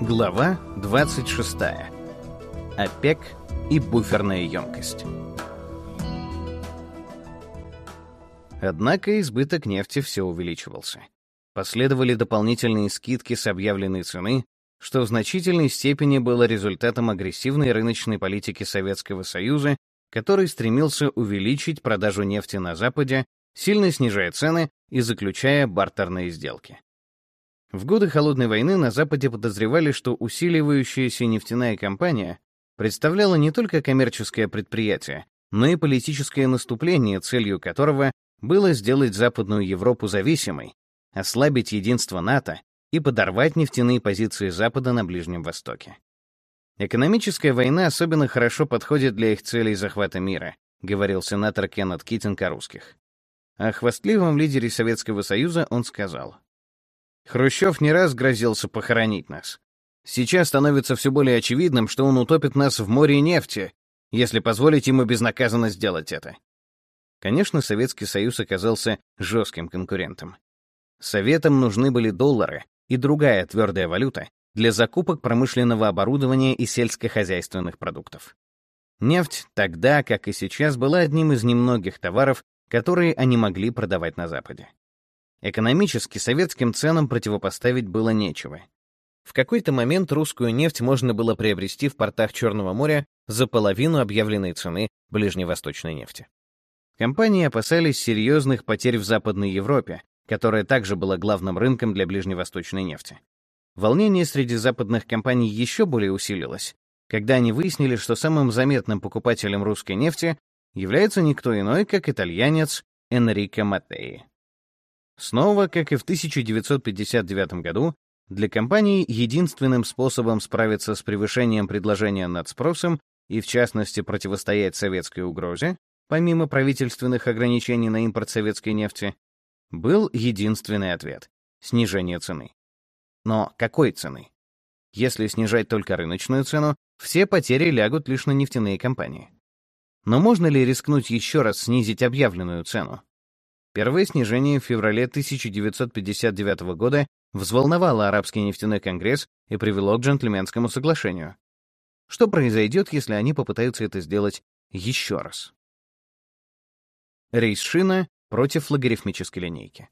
Глава 26. ОПЕК и буферная емкость. Однако избыток нефти все увеличивался. Последовали дополнительные скидки с объявленной цены, что в значительной степени было результатом агрессивной рыночной политики Советского Союза, который стремился увеличить продажу нефти на Западе, сильно снижая цены и заключая бартерные сделки. В годы Холодной войны на Западе подозревали, что усиливающаяся нефтяная компания представляла не только коммерческое предприятие, но и политическое наступление, целью которого было сделать Западную Европу зависимой, ослабить единство НАТО и подорвать нефтяные позиции Запада на Ближнем Востоке. Экономическая война особенно хорошо подходит для их целей захвата мира, говорил сенатор Кеннет Киттинг о русских. О хвастливом лидере Советского Союза он сказал: Хрущев не раз грозился похоронить нас. Сейчас становится все более очевидным, что он утопит нас в море нефти, если позволить ему безнаказанно сделать это. Конечно, Советский Союз оказался жестким конкурентом. Советам нужны были доллары и другая твердая валюта для закупок промышленного оборудования и сельскохозяйственных продуктов. Нефть тогда, как и сейчас, была одним из немногих товаров, которые они могли продавать на Западе. Экономически советским ценам противопоставить было нечего. В какой-то момент русскую нефть можно было приобрести в портах Черного моря за половину объявленной цены ближневосточной нефти. Компании опасались серьезных потерь в Западной Европе, которая также была главным рынком для ближневосточной нефти. Волнение среди западных компаний еще более усилилось, когда они выяснили, что самым заметным покупателем русской нефти является никто иной, как итальянец Энрико Маттеи. Снова, как и в 1959 году, для компании единственным способом справиться с превышением предложения над спросом и, в частности, противостоять советской угрозе, помимо правительственных ограничений на импорт советской нефти, был единственный ответ — снижение цены. Но какой цены? Если снижать только рыночную цену, все потери лягут лишь на нефтяные компании. Но можно ли рискнуть еще раз снизить объявленную цену? Первое снижение в феврале 1959 года взволновало арабский нефтяной конгресс и привело к джентльменскому соглашению. Что произойдет, если они попытаются это сделать еще раз? Рейс шина против логарифмической линейки.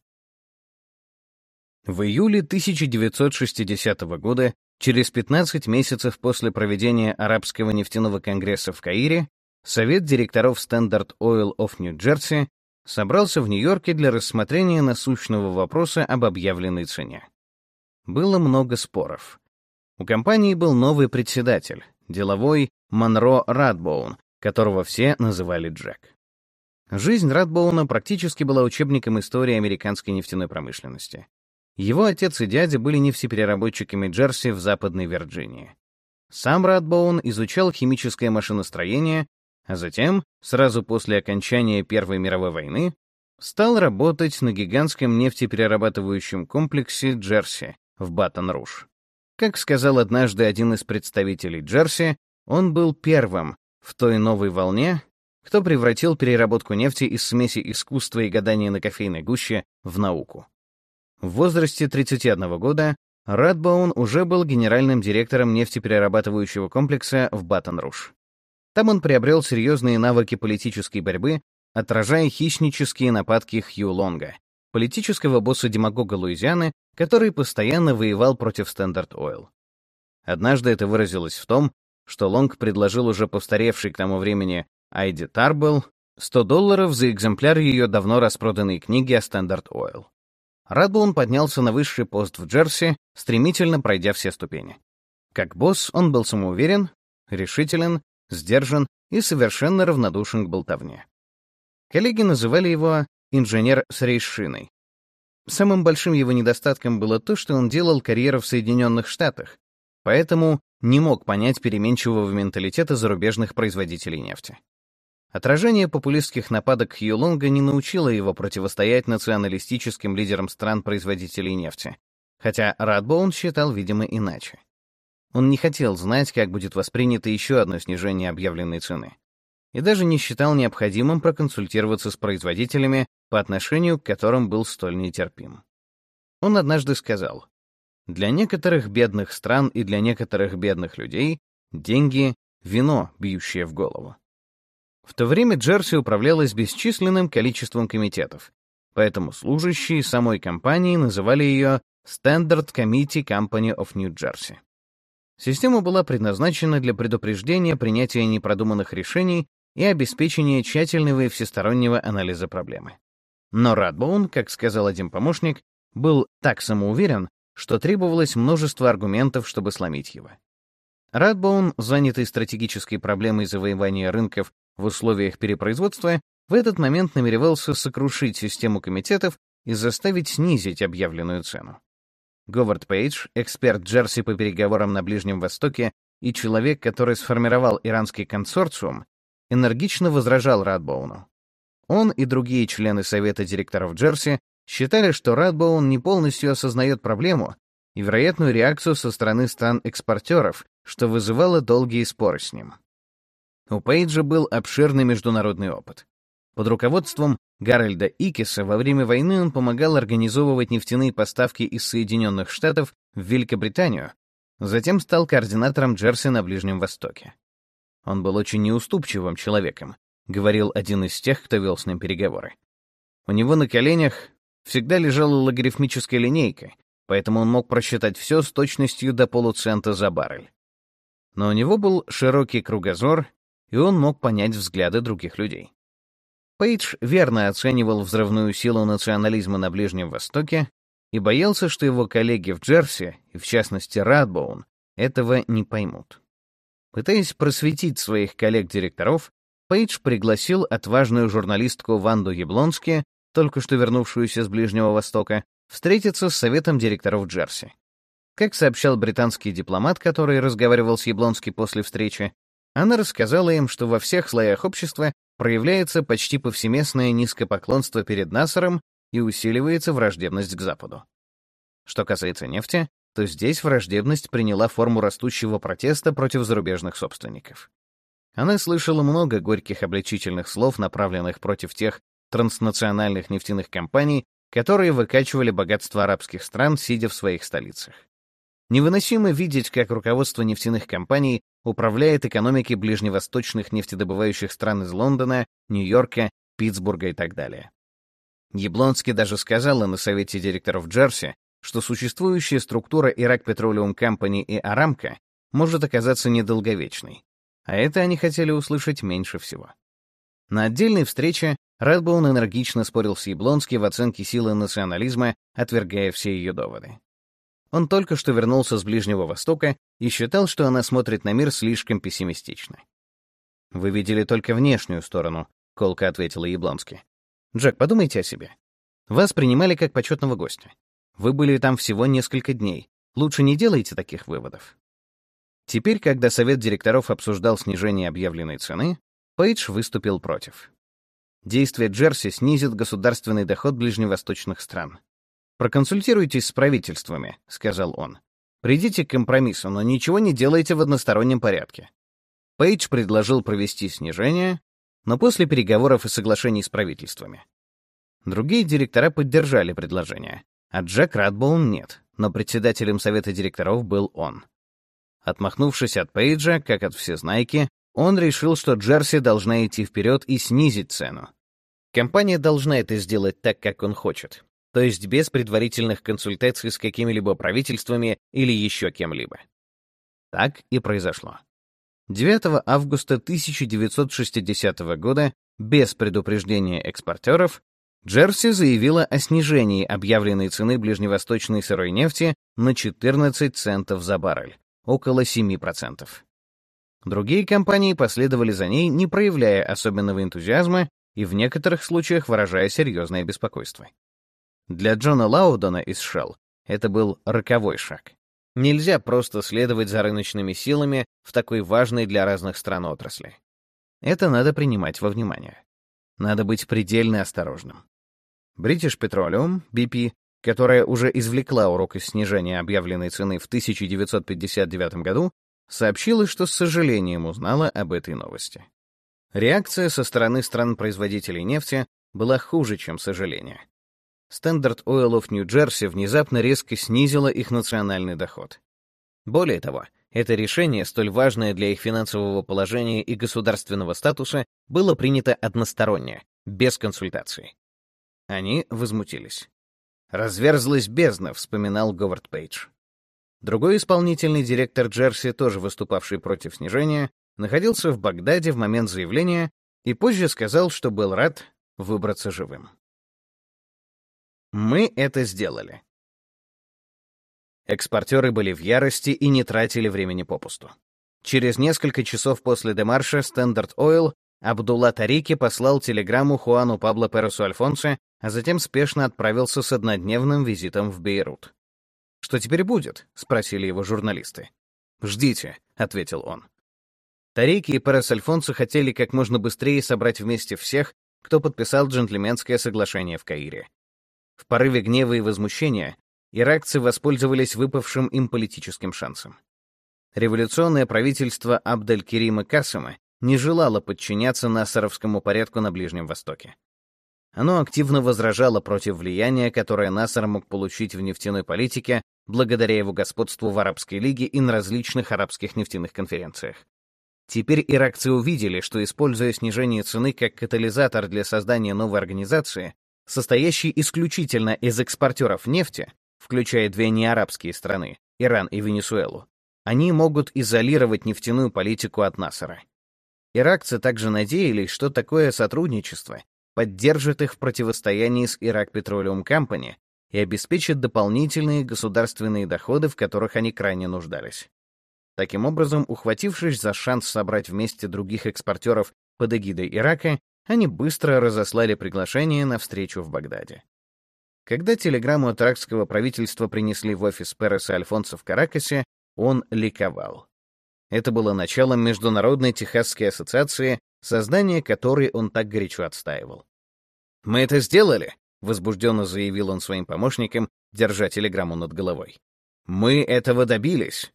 В июле 1960 года, через 15 месяцев после проведения арабского нефтяного конгресса в Каире, Совет директоров Standard Oil of New Jersey собрался в Нью-Йорке для рассмотрения насущного вопроса об объявленной цене. Было много споров. У компании был новый председатель, деловой Монро Радбоун, которого все называли Джек. Жизнь Радбоуна практически была учебником истории американской нефтяной промышленности. Его отец и дядя были нефтепереработчиками Джерси в Западной Вирджинии. Сам Радбоун изучал химическое машиностроение а затем, сразу после окончания Первой мировой войны, стал работать на гигантском нефтеперерабатывающем комплексе Джерси в Баттон-Руж. Как сказал однажды один из представителей Джерси, он был первым в той новой волне, кто превратил переработку нефти из смеси искусства и гадания на кофейной гуще в науку. В возрасте 31 года Радбоун уже был генеральным директором нефтеперерабатывающего комплекса в Баттон-Руж. Там он приобрел серьезные навыки политической борьбы, отражая хищнические нападки Хью Лонга, политического босса-демагога Луизианы, который постоянно воевал против Standard Oil. Однажды это выразилось в том, что Лонг предложил уже повторевший к тому времени Айди Тарбелл 100 долларов за экземпляр ее давно распроданной книги о Standard Oil. Радбоун поднялся на высший пост в Джерси, стремительно пройдя все ступени. Как босс он был самоуверен, решителен сдержан и совершенно равнодушен к болтовне. Коллеги называли его «инженер с рейшиной». Самым большим его недостатком было то, что он делал карьеру в Соединенных Штатах, поэтому не мог понять переменчивого менталитета зарубежных производителей нефти. Отражение популистских нападок Хьюлонга не научило его противостоять националистическим лидерам стран-производителей нефти, хотя Радбоун считал, видимо, иначе. Он не хотел знать, как будет воспринято еще одно снижение объявленной цены. И даже не считал необходимым проконсультироваться с производителями, по отношению к которым был столь нетерпим. Он однажды сказал, Для некоторых бедных стран и для некоторых бедных людей деньги — вино, бьющее в голову. В то время Джерси управлялась бесчисленным количеством комитетов, поэтому служащие самой компании называли ее Standard Committee Company of New Jersey. Система была предназначена для предупреждения принятия непродуманных решений и обеспечения тщательного и всестороннего анализа проблемы. Но Радбоун, как сказал один помощник, был так самоуверен, что требовалось множество аргументов, чтобы сломить его. Радбоун, занятый стратегической проблемой завоевания рынков в условиях перепроизводства, в этот момент намеревался сокрушить систему комитетов и заставить снизить объявленную цену. Говард Пейдж, эксперт Джерси по переговорам на Ближнем Востоке и человек, который сформировал иранский консорциум, энергично возражал Радбоуну. Он и другие члены Совета директоров Джерси считали, что Радбоун не полностью осознает проблему и вероятную реакцию со стороны стран-экспортеров, что вызывало долгие споры с ним. У Пейджа был обширный международный опыт. Под руководством Гарольда Икиса во время войны он помогал организовывать нефтяные поставки из Соединенных Штатов в Великобританию, затем стал координатором Джерси на Ближнем Востоке. Он был очень неуступчивым человеком, говорил один из тех, кто вел с ним переговоры. У него на коленях всегда лежала логарифмическая линейка, поэтому он мог просчитать все с точностью до полуцента за баррель. Но у него был широкий кругозор, и он мог понять взгляды других людей. Пейдж верно оценивал взрывную силу национализма на Ближнем Востоке и боялся, что его коллеги в Джерси, и в частности Радбоун, этого не поймут. Пытаясь просветить своих коллег-директоров, Пейдж пригласил отважную журналистку Ванду Яблонски, только что вернувшуюся с Ближнего Востока, встретиться с советом директоров Джерси. Как сообщал британский дипломат, который разговаривал с Яблонски после встречи, она рассказала им, что во всех слоях общества проявляется почти повсеместное низкопоклонство перед Насаром и усиливается враждебность к Западу. Что касается нефти, то здесь враждебность приняла форму растущего протеста против зарубежных собственников. Она слышала много горьких обличительных слов, направленных против тех транснациональных нефтяных компаний, которые выкачивали богатство арабских стран, сидя в своих столицах. Невыносимо видеть, как руководство нефтяных компаний управляет экономикой ближневосточных нефтедобывающих стран из Лондона, Нью-Йорка, Питтсбурга и так далее. Яблонский даже сказала на совете директоров Джерси, что существующая структура Iraq Petroleum Company и Арамка может оказаться недолговечной, а это они хотели услышать меньше всего. На отдельной встрече Редбоун энергично спорил с Яблонски в оценке силы национализма, отвергая все ее доводы. Он только что вернулся с Ближнего Востока и считал, что она смотрит на мир слишком пессимистично. «Вы видели только внешнюю сторону», — колко ответила Яблонски. «Джек, подумайте о себе. Вас принимали как почетного гостя. Вы были там всего несколько дней. Лучше не делайте таких выводов». Теперь, когда совет директоров обсуждал снижение объявленной цены, Пейдж выступил против. Действие Джерси снизит государственный доход ближневосточных стран. «Проконсультируйтесь с правительствами», — сказал он. «Придите к компромиссу, но ничего не делайте в одностороннем порядке». Пейдж предложил провести снижение, но после переговоров и соглашений с правительствами. Другие директора поддержали предложение, а Джек Радбоун нет, но председателем совета директоров был он. Отмахнувшись от Пейджа, как от всезнайки, он решил, что Джерси должна идти вперед и снизить цену. Компания должна это сделать так, как он хочет, то есть без предварительных консультаций с какими-либо правительствами или еще кем-либо. Так и произошло. 9 августа 1960 года, без предупреждения экспортеров, Джерси заявила о снижении объявленной цены ближневосточной сырой нефти на 14 центов за баррель, около 7%. Другие компании последовали за ней, не проявляя особенного энтузиазма и в некоторых случаях выражая серьезное беспокойство. Для Джона Лаудона из Shell это был роковой шаг. Нельзя просто следовать за рыночными силами в такой важной для разных стран отрасли. Это надо принимать во внимание. Надо быть предельно осторожным. British Petroleum, BP, которая уже извлекла урок из снижения объявленной цены в 1959 году, сообщила, что с сожалением узнала об этой новости. Реакция со стороны стран-производителей нефти была хуже, чем сожаление. Standard Oil of New Jersey внезапно резко снизила их национальный доход. Более того, это решение, столь важное для их финансового положения и государственного статуса, было принято односторонне, без консультаций. Они возмутились. «Разверзлась бездна», — вспоминал Говард Пейдж. Другой исполнительный директор Джерси, тоже выступавший против снижения, находился в Багдаде в момент заявления и позже сказал, что был рад выбраться живым. Мы это сделали. Экспортеры были в ярости и не тратили времени попусту. Через несколько часов после демарша Standard Oil Абдулла Тарики послал телеграмму Хуану Пабло Пересу Альфонсо, а затем спешно отправился с однодневным визитом в Бейрут. «Что теперь будет?» — спросили его журналисты. «Ждите», — ответил он. Тарики и Перес Альфонсо хотели как можно быстрее собрать вместе всех, кто подписал джентльменское соглашение в Каире. В порыве гнева и возмущения иракцы воспользовались выпавшим им политическим шансом. Революционное правительство Абдель-Керима Касыма не желало подчиняться насаровскому порядку на Ближнем Востоке. Оно активно возражало против влияния, которое Насар мог получить в нефтяной политике благодаря его господству в Арабской лиге и на различных арабских нефтяных конференциях. Теперь иракцы увидели, что, используя снижение цены как катализатор для создания новой организации, состоящей исключительно из экспортеров нефти, включая две неарабские страны — Иран и Венесуэлу, они могут изолировать нефтяную политику от Насара. Иракцы также надеялись, что такое сотрудничество поддержит их в противостоянии с Iraq Petroleum Company и обеспечит дополнительные государственные доходы, в которых они крайне нуждались. Таким образом, ухватившись за шанс собрать вместе других экспортеров под эгидой Ирака, они быстро разослали приглашение на встречу в Багдаде. Когда телеграмму от иракского правительства принесли в офис Переса Альфонса в Каракасе, он ликовал. Это было началом Международной Техасской ассоциации, создание которой он так горячо отстаивал. «Мы это сделали», — возбужденно заявил он своим помощникам, держа телеграмму над головой. «Мы этого добились».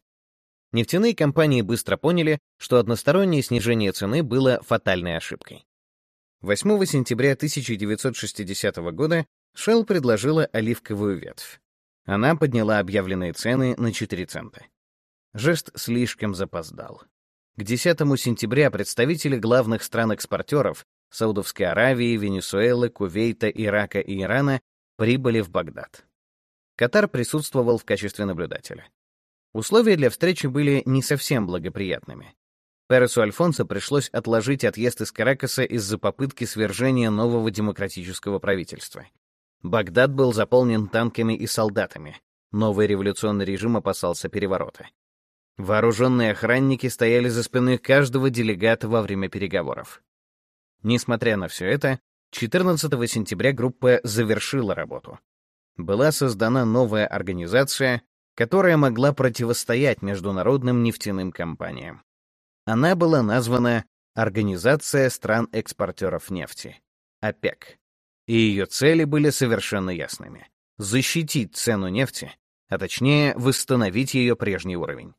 Нефтяные компании быстро поняли, что одностороннее снижение цены было фатальной ошибкой. 8 сентября 1960 года Shell предложила оливковую ветвь. Она подняла объявленные цены на 4 цента. Жест слишком запоздал. К 10 сентября представители главных стран-экспортеров Саудовской Аравии, Венесуэлы, Кувейта, Ирака и Ирана прибыли в Багдад. Катар присутствовал в качестве наблюдателя. Условия для встречи были не совсем благоприятными. Пересу Альфонсо пришлось отложить отъезд из Каракаса из-за попытки свержения нового демократического правительства. Багдад был заполнен танками и солдатами. Новый революционный режим опасался переворота. Вооруженные охранники стояли за спиной каждого делегата во время переговоров. Несмотря на все это, 14 сентября группа завершила работу. Была создана новая организация, которая могла противостоять международным нефтяным компаниям. Она была названа Организация стран-экспортеров нефти, ОПЕК. И ее цели были совершенно ясными — защитить цену нефти, а точнее восстановить ее прежний уровень.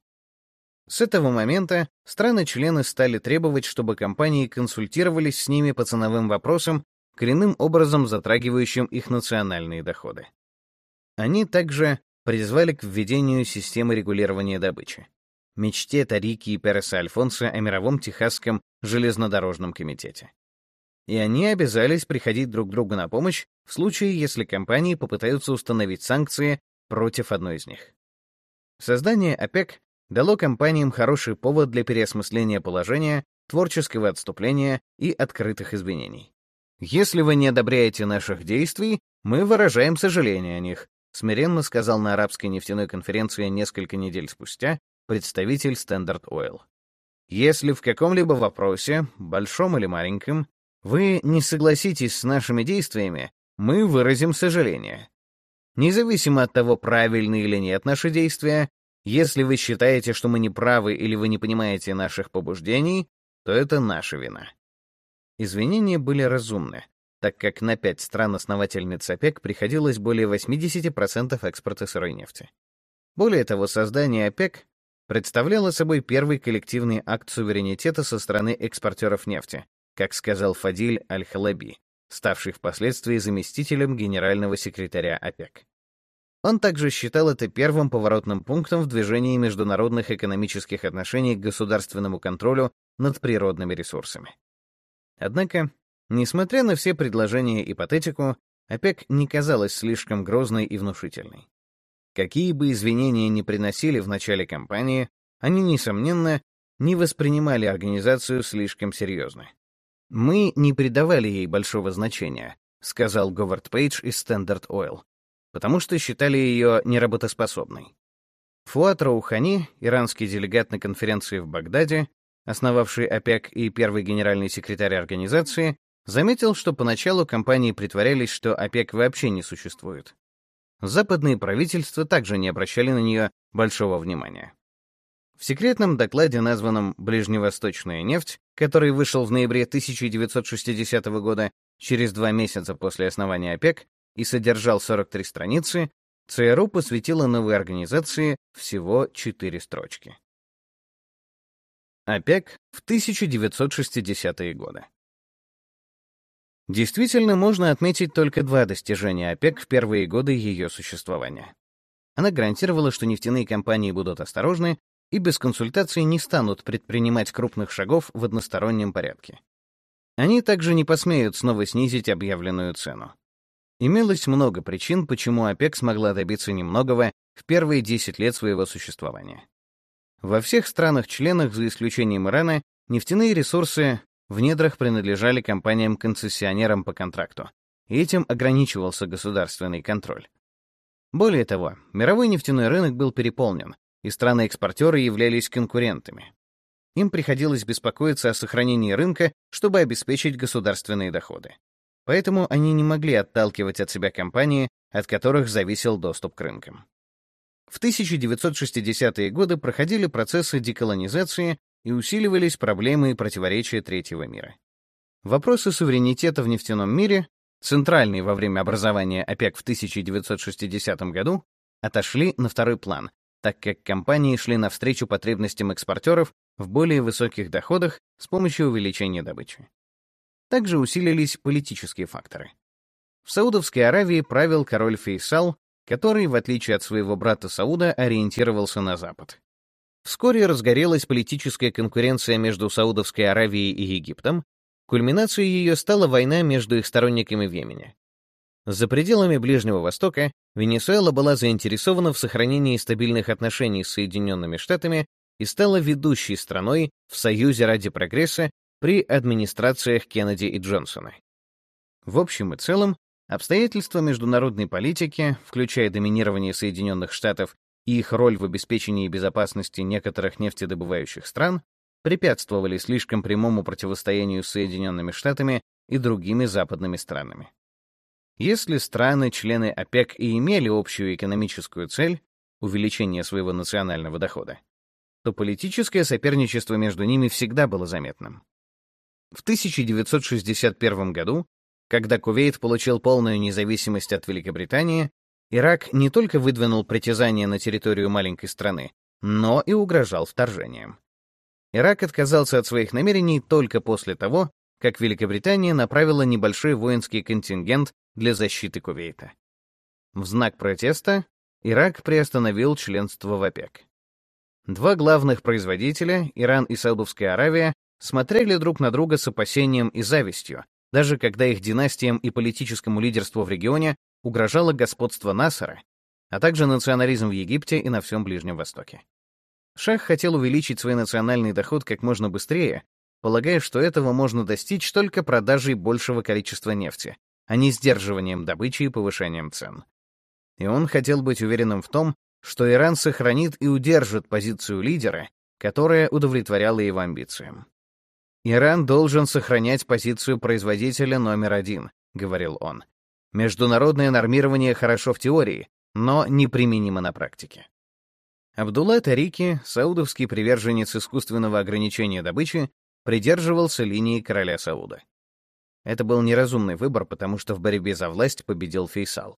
С этого момента страны-члены стали требовать, чтобы компании консультировались с ними по ценовым вопросам, коренным образом затрагивающим их национальные доходы. Они также призвали к введению системы регулирования добычи. Мечте Тарики и Переса Альфонса о мировом Техасском железнодорожном комитете. И они обязались приходить друг другу на помощь в случае, если компании попытаются установить санкции против одной из них. Создание ОПЕК дало компаниям хороший повод для переосмысления положения, творческого отступления и открытых извинений. «Если вы не одобряете наших действий, мы выражаем сожаление о них», смиренно сказал на арабской нефтяной конференции несколько недель спустя представитель Standard Oil. Если в каком-либо вопросе, большом или маленьком, вы не согласитесь с нашими действиями, мы выразим сожаление. Независимо от того, правильны или нет наши действия, если вы считаете, что мы не правы или вы не понимаете наших побуждений, то это наша вина. Извинения были разумны, так как на пять стран-основательниц ОПЕК приходилось более 80% экспорта сырой нефти. Более того, создание ОПЕК представляло собой первый коллективный акт суверенитета со стороны экспортеров нефти, как сказал Фадиль Аль-Халаби, ставший впоследствии заместителем генерального секретаря ОПЕК. Он также считал это первым поворотным пунктом в движении международных экономических отношений к государственному контролю над природными ресурсами. Однако, несмотря на все предложения и патетику, ОПЕК не казалась слишком грозной и внушительной. Какие бы извинения ни приносили в начале кампании, они, несомненно, не воспринимали организацию слишком серьезно. «Мы не придавали ей большого значения», — сказал Говард Пейдж из Standard Oil, потому что считали ее неработоспособной. Фуат Раухани, иранский делегат на конференции в Багдаде, основавший ОПЕК и первый генеральный секретарь организации, заметил, что поначалу компании притворялись, что ОПЕК вообще не существует. Западные правительства также не обращали на нее большого внимания. В секретном докладе, названном «Ближневосточная нефть», который вышел в ноябре 1960 года, через два месяца после основания ОПЕК, и содержал 43 страницы, ЦРУ посвятила новой организации всего 4 строчки. ОПЕК в 1960-е годы. Действительно, можно отметить только два достижения ОПЕК в первые годы ее существования. Она гарантировала, что нефтяные компании будут осторожны и без консультаций не станут предпринимать крупных шагов в одностороннем порядке. Они также не посмеют снова снизить объявленную цену. Имелось много причин, почему ОПЕК смогла добиться немногого в первые 10 лет своего существования. Во всех странах-членах, за исключением Ирана, нефтяные ресурсы в недрах принадлежали компаниям-концессионерам по контракту, и этим ограничивался государственный контроль. Более того, мировой нефтяной рынок был переполнен, и страны-экспортеры являлись конкурентами. Им приходилось беспокоиться о сохранении рынка, чтобы обеспечить государственные доходы. Поэтому они не могли отталкивать от себя компании, от которых зависел доступ к рынкам. В 1960-е годы проходили процессы деколонизации и усиливались проблемы и противоречия третьего мира. Вопросы суверенитета в нефтяном мире, центральные во время образования ОПЕК в 1960 году, отошли на второй план, так как компании шли навстречу потребностям экспортеров в более высоких доходах с помощью увеличения добычи. Также усилились политические факторы. В Саудовской Аравии правил король Фейсал, который, в отличие от своего брата Сауда, ориентировался на Запад. Вскоре разгорелась политическая конкуренция между Саудовской Аравией и Египтом, кульминацией ее стала война между их сторонниками в Йемене. За пределами Ближнего Востока Венесуэла была заинтересована в сохранении стабильных отношений с Соединенными Штатами и стала ведущей страной в Союзе ради прогресса при администрациях Кеннеди и Джонсона. В общем и целом, обстоятельства международной политики, включая доминирование Соединенных Штатов и их роль в обеспечении безопасности некоторых нефтедобывающих стран, препятствовали слишком прямому противостоянию с Соединенными Штатами и другими западными странами. Если страны-члены ОПЕК и имели общую экономическую цель — увеличение своего национального дохода, то политическое соперничество между ними всегда было заметным. В 1961 году, когда Кувейт получил полную независимость от Великобритании, Ирак не только выдвинул притязание на территорию маленькой страны, но и угрожал вторжением. Ирак отказался от своих намерений только после того, как Великобритания направила небольшой воинский контингент для защиты Кувейта. В знак протеста Ирак приостановил членство в ОПЕК. Два главных производителя, Иран и Саудовская Аравия, смотрели друг на друга с опасением и завистью, даже когда их династиям и политическому лидерству в регионе угрожало господство Насара, а также национализм в Египте и на всем Ближнем Востоке. Шах хотел увеличить свой национальный доход как можно быстрее, полагая, что этого можно достичь только продажей большего количества нефти, а не сдерживанием добычи и повышением цен. И он хотел быть уверенным в том, что Иран сохранит и удержит позицию лидера, которая удовлетворяла его амбициям. «Иран должен сохранять позицию производителя номер один», — говорил он. «Международное нормирование хорошо в теории, но неприменимо на практике». Абдулла Тарики, саудовский приверженец искусственного ограничения добычи, придерживался линии короля Сауда. Это был неразумный выбор, потому что в борьбе за власть победил Фейсал.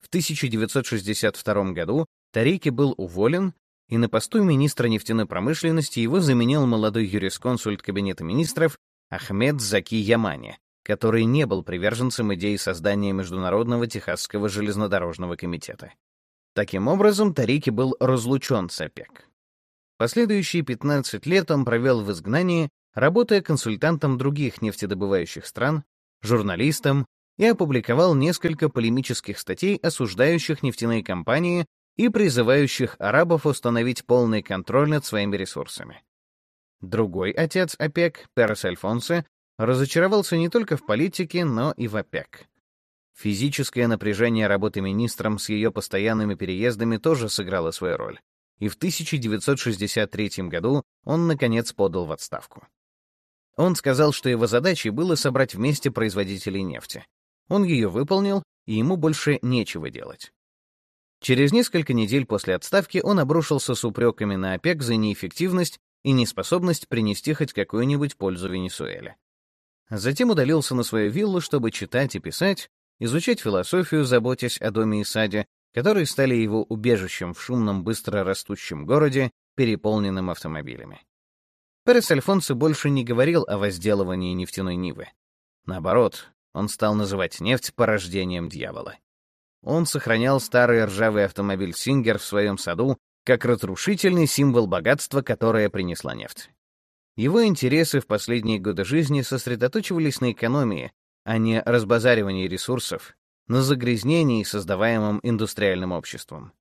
В 1962 году Тарики был уволен, и на посту министра нефтяной промышленности его заменил молодой юрисконсульт Кабинета министров Ахмед Заки Ямани, который не был приверженцем идеи создания Международного Техасского железнодорожного комитета. Таким образом, Тарики был разлучен с ОПЕК. Последующие 15 лет он провел в изгнании, работая консультантом других нефтедобывающих стран, журналистом и опубликовал несколько полемических статей, осуждающих нефтяные компании и призывающих арабов установить полный контроль над своими ресурсами. Другой отец ОПЕК, Перес Альфонсе, разочаровался не только в политике, но и в ОПЕК. Физическое напряжение работы министром с ее постоянными переездами тоже сыграло свою роль, и в 1963 году он, наконец, подал в отставку. Он сказал, что его задачей было собрать вместе производителей нефти. Он ее выполнил, и ему больше нечего делать. Через несколько недель после отставки он обрушился с упреками на ОПЕК за неэффективность и неспособность принести хоть какую-нибудь пользу Венесуэле. Затем удалился на свою виллу, чтобы читать и писать, изучать философию, заботясь о доме и саде, которые стали его убежищем в шумном, быстро растущем городе, переполненном автомобилями. Перес Альфонсо больше не говорил о возделывании нефтяной нивы. Наоборот, он стал называть нефть порождением дьявола. Он сохранял старый ржавый автомобиль «Сингер» в своем саду как разрушительный символ богатства, которое принесла нефть. Его интересы в последние годы жизни сосредоточивались на экономии, а не разбазаривании ресурсов, на загрязнении, создаваемом индустриальным обществом.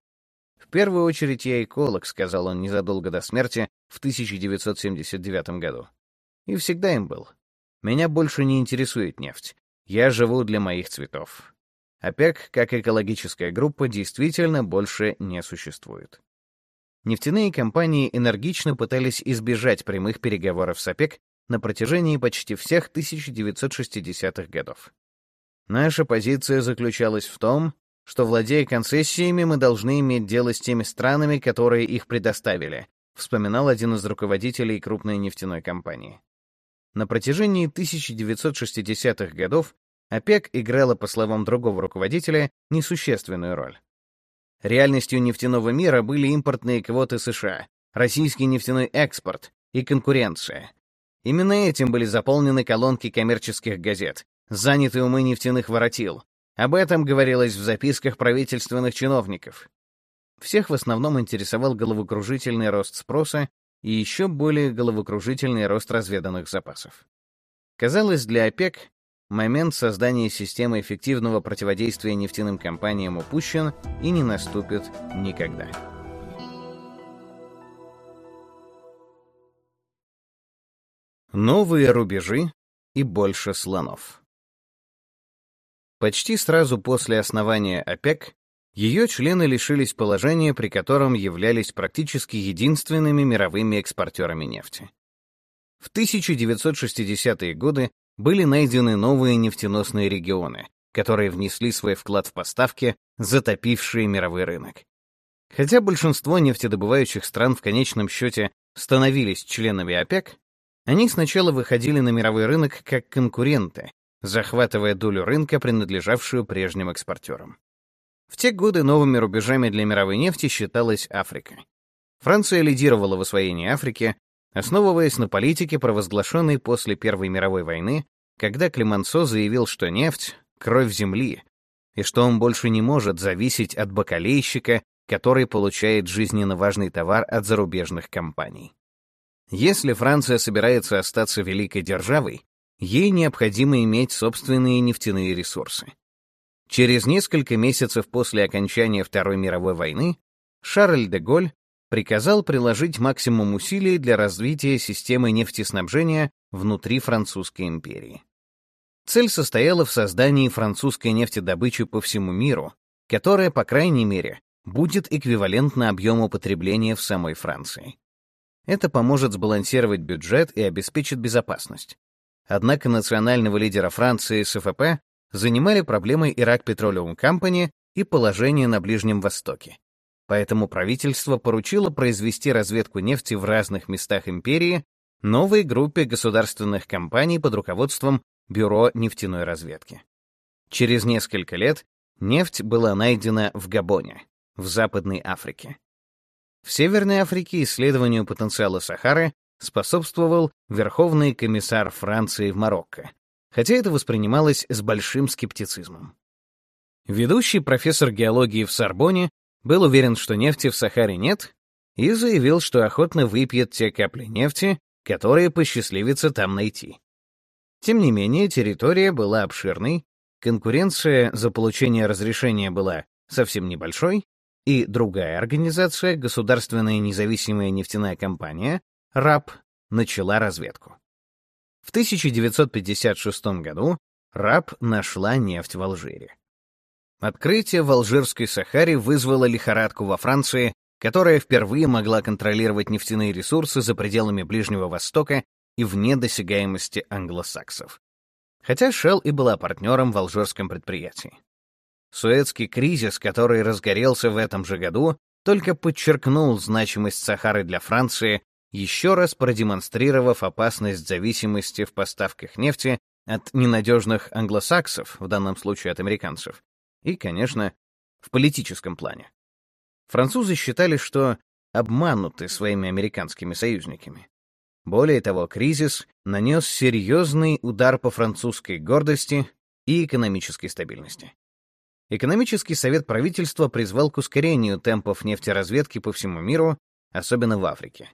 «В первую очередь я эколог», — сказал он незадолго до смерти в 1979 году. И всегда им был. Меня больше не интересует нефть. Я живу для моих цветов. ОПЕК, как экологическая группа, действительно больше не существует. Нефтяные компании энергично пытались избежать прямых переговоров с ОПЕК на протяжении почти всех 1960-х годов. Наша позиция заключалась в том, что, владея концессиями, мы должны иметь дело с теми странами, которые их предоставили, вспоминал один из руководителей крупной нефтяной компании. На протяжении 1960-х годов ОПЕК играла, по словам другого руководителя, несущественную роль. Реальностью нефтяного мира были импортные квоты США, российский нефтяной экспорт и конкуренция. Именно этим были заполнены колонки коммерческих газет, занятые умы нефтяных воротил. Об этом говорилось в записках правительственных чиновников. Всех в основном интересовал головокружительный рост спроса и еще более головокружительный рост разведанных запасов. Казалось, для ОПЕК момент создания системы эффективного противодействия нефтяным компаниям упущен и не наступит никогда. Новые рубежи и больше слонов. Почти сразу после основания ОПЕК ее члены лишились положения, при котором являлись практически единственными мировыми экспортерами нефти. В 1960-е годы были найдены новые нефтеносные регионы, которые внесли свой вклад в поставки, затопившие мировой рынок. Хотя большинство нефтедобывающих стран в конечном счете становились членами ОПЕК, они сначала выходили на мировой рынок как конкуренты, захватывая долю рынка, принадлежавшую прежним экспортерам. В те годы новыми рубежами для мировой нефти считалась Африка. Франция лидировала в освоении Африки, основываясь на политике, провозглашенной после Первой мировой войны, когда Клемансо заявил, что нефть — кровь земли, и что он больше не может зависеть от бакалейщика, который получает жизненно важный товар от зарубежных компаний. Если Франция собирается остаться великой державой, ей необходимо иметь собственные нефтяные ресурсы. Через несколько месяцев после окончания Второй мировой войны Шарль де Голь приказал приложить максимум усилий для развития системы нефтеснабжения внутри Французской империи. Цель состояла в создании французской нефтедобычи по всему миру, которая, по крайней мере, будет эквивалентна объему потребления в самой Франции. Это поможет сбалансировать бюджет и обеспечит безопасность. Однако национального лидера Франции СФП занимали проблемой Ирак Petroleum Company и положение на Ближнем Востоке. Поэтому правительство поручило произвести разведку нефти в разных местах империи новой группе государственных компаний под руководством Бюро нефтяной разведки. Через несколько лет нефть была найдена в Габоне, в Западной Африке. В Северной Африке исследованию потенциала Сахары способствовал Верховный комиссар Франции в Марокко, хотя это воспринималось с большим скептицизмом. Ведущий профессор геологии в Сорбоне был уверен, что нефти в Сахаре нет, и заявил, что охотно выпьет те капли нефти, которые посчастливится там найти. Тем не менее, территория была обширной, конкуренция за получение разрешения была совсем небольшой, и другая организация, Государственная независимая нефтяная компания, РАП, начала разведку. В 1956 году РАП нашла нефть в Алжире. Открытие в Алжирской Сахаре вызвало лихорадку во Франции, которая впервые могла контролировать нефтяные ресурсы за пределами Ближнего Востока и вне досягаемости англосаксов. Хотя Shell и была партнером в алжирском предприятии. Суэцкий кризис, который разгорелся в этом же году, только подчеркнул значимость Сахары для Франции, еще раз продемонстрировав опасность зависимости в поставках нефти от ненадежных англосаксов, в данном случае от американцев, и, конечно, в политическом плане. Французы считали, что обмануты своими американскими союзниками. Более того, кризис нанес серьезный удар по французской гордости и экономической стабильности. Экономический совет правительства призвал к ускорению темпов нефтеразведки по всему миру, особенно в Африке.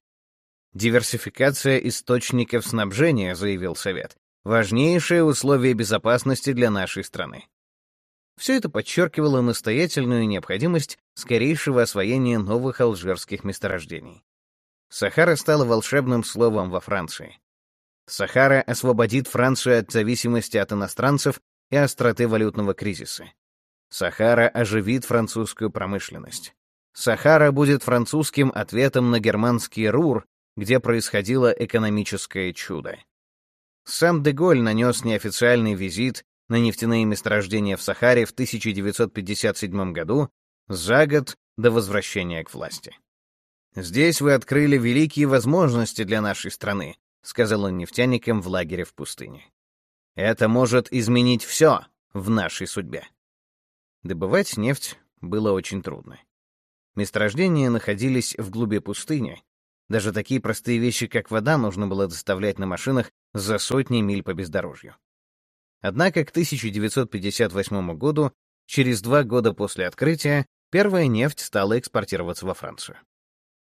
Диверсификация источников снабжения, заявил совет, важнейшее условие безопасности для нашей страны. Все это подчеркивало настоятельную необходимость скорейшего освоения новых алжирских месторождений. Сахара стала волшебным словом во Франции. Сахара освободит Францию от зависимости от иностранцев и остроты валютного кризиса. Сахара оживит французскую промышленность. Сахара будет французским ответом на германский Рур, где происходило экономическое чудо. Сам Деголь нанес неофициальный визит на нефтяные месторождения в Сахаре в 1957 году, за год до возвращения к власти. «Здесь вы открыли великие возможности для нашей страны», сказал он нефтяникам в лагере в пустыне. «Это может изменить все в нашей судьбе». Добывать нефть было очень трудно. Месторождения находились в глубе пустыни. Даже такие простые вещи, как вода, нужно было доставлять на машинах за сотни миль по бездорожью. Однако к 1958 году, через два года после открытия, первая нефть стала экспортироваться во Францию.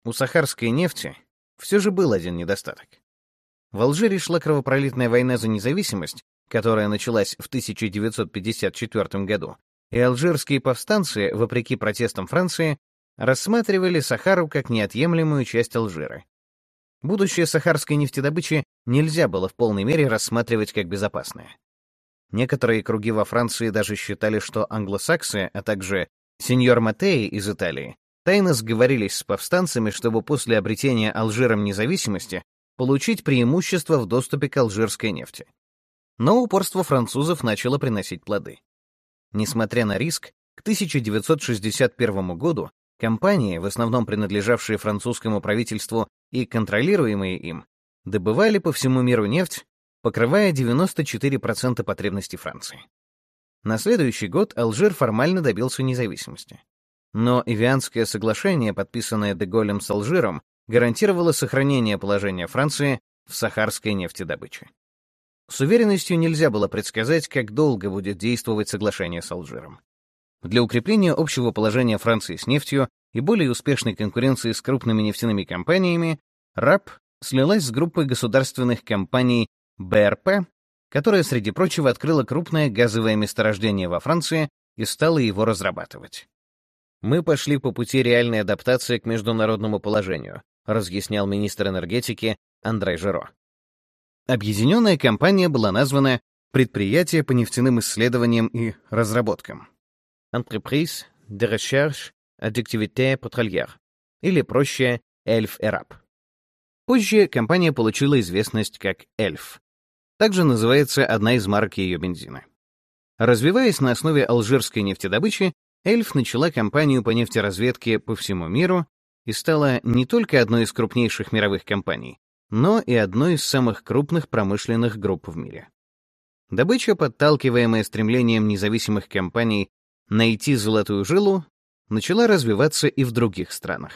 У сахарской нефти все же был один недостаток. В Алжире шла кровопролитная война за независимость, которая началась в 1954 году, и алжирские повстанцы, вопреки протестам Франции, рассматривали Сахару как неотъемлемую часть Алжира. Будущее сахарской нефтедобычи нельзя было в полной мере рассматривать как безопасное. Некоторые круги во Франции даже считали, что англосаксы, а также сеньор Матеи из Италии, тайно сговорились с повстанцами, чтобы после обретения Алжиром независимости получить преимущество в доступе к алжирской нефти. Но упорство французов начало приносить плоды. Несмотря на риск, к 1961 году компании, в основном принадлежавшие французскому правительству и контролируемые им, добывали по всему миру нефть, покрывая 94% потребностей Франции. На следующий год Алжир формально добился независимости. Но Эвианское соглашение, подписанное Деголем с Алжиром, гарантировало сохранение положения Франции в сахарской нефтедобыче. С уверенностью нельзя было предсказать, как долго будет действовать соглашение с Алжиром. Для укрепления общего положения Франции с нефтью и более успешной конкуренции с крупными нефтяными компаниями, РАП слилась с группой государственных компаний БРП, которая, среди прочего, открыла крупное газовое месторождение во Франции и стала его разрабатывать. «Мы пошли по пути реальной адаптации к международному положению», разъяснял министр энергетики Андрей Жиро. Объединенная компания была названа «Предприятие по нефтяным исследованиям и разработкам» Entreprise de recherche d'activité pétrolière, или проще Эльф Эрап. Позже компания получила известность как Эльф. Также называется одна из марок ее бензина. Развиваясь на основе алжирской нефтедобычи, Эльф начала кампанию по нефтеразведке по всему миру и стала не только одной из крупнейших мировых компаний, но и одной из самых крупных промышленных групп в мире. Добыча, подталкиваемая стремлением независимых компаний найти золотую жилу, начала развиваться и в других странах.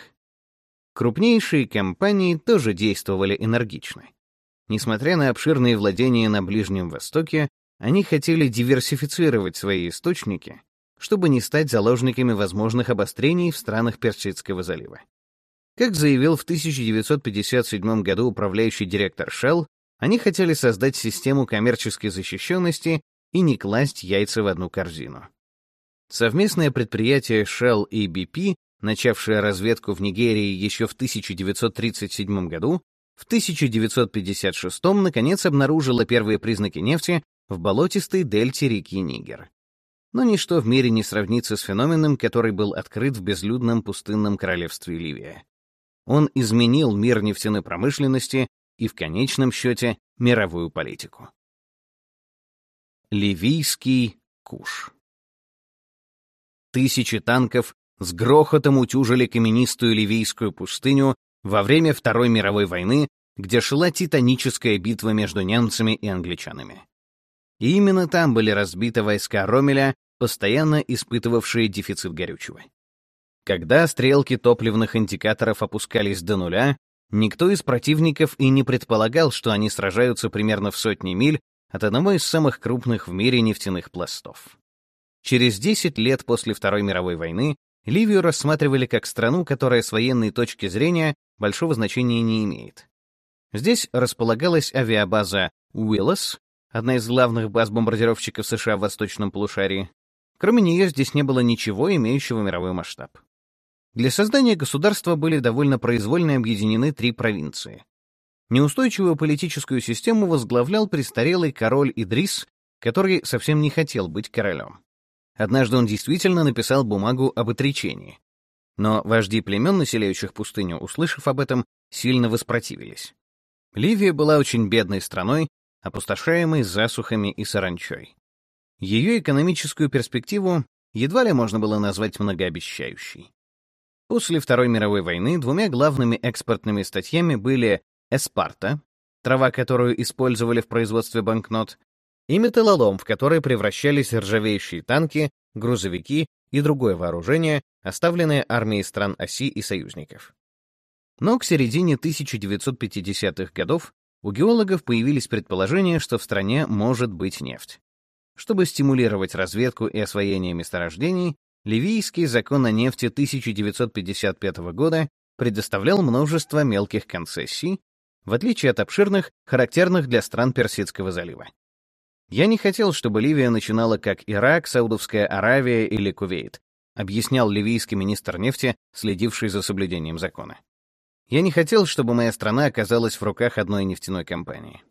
Крупнейшие компании тоже действовали энергично. Несмотря на обширные владения на Ближнем Востоке, они хотели диверсифицировать свои источники, чтобы не стать заложниками возможных обострений в странах Персидского залива. Как заявил в 1957 году управляющий директор Shell, они хотели создать систему коммерческой защищенности и не класть яйца в одну корзину. Совместное предприятие Shell и BP, начавшее разведку в Нигерии еще в 1937 году, в 1956 наконец обнаружило первые признаки нефти в болотистой дельте реки Нигер. Но ничто в мире не сравнится с феноменом, который был открыт в безлюдном пустынном королевстве Ливия. Он изменил мир нефтяной промышленности и, в конечном счете, мировую политику. Ливийский куш Тысячи танков с грохотом утюжили каменистую ливийскую пустыню во время Второй мировой войны, где шла титаническая битва между немцами и англичанами. И именно там были разбиты войска Ромеля, постоянно испытывавшие дефицит горючего. Когда стрелки топливных индикаторов опускались до нуля, никто из противников и не предполагал, что они сражаются примерно в сотни миль от одного из самых крупных в мире нефтяных пластов. Через 10 лет после Второй мировой войны Ливию рассматривали как страну, которая с военной точки зрения большого значения не имеет. Здесь располагалась авиабаза Уиллос, одна из главных баз бомбардировщиков США в восточном полушарии. Кроме нее здесь не было ничего, имеющего мировой масштаб. Для создания государства были довольно произвольно объединены три провинции. Неустойчивую политическую систему возглавлял престарелый король Идрис, который совсем не хотел быть королем. Однажды он действительно написал бумагу об отречении. Но вожди племен, населяющих пустыню, услышав об этом, сильно воспротивились. Ливия была очень бедной страной, опустошаемой засухами и саранчой. Ее экономическую перспективу едва ли можно было назвать многообещающей. После Второй мировой войны двумя главными экспортными статьями были эспарта, трава, которую использовали в производстве банкнот, и металлолом, в который превращались ржавеющие танки, грузовики и другое вооружение, оставленное армией стран оси и союзников. Но к середине 1950-х годов у геологов появились предположения, что в стране может быть нефть. Чтобы стимулировать разведку и освоение месторождений, Ливийский закон о нефти 1955 года предоставлял множество мелких концессий, в отличие от обширных, характерных для стран Персидского залива. Я не хотел, чтобы Ливия начинала как Ирак, Саудовская Аравия или Кувейт, объяснял ливийский министр нефти, следивший за соблюдением закона. Я не хотел, чтобы моя страна оказалась в руках одной нефтяной компании.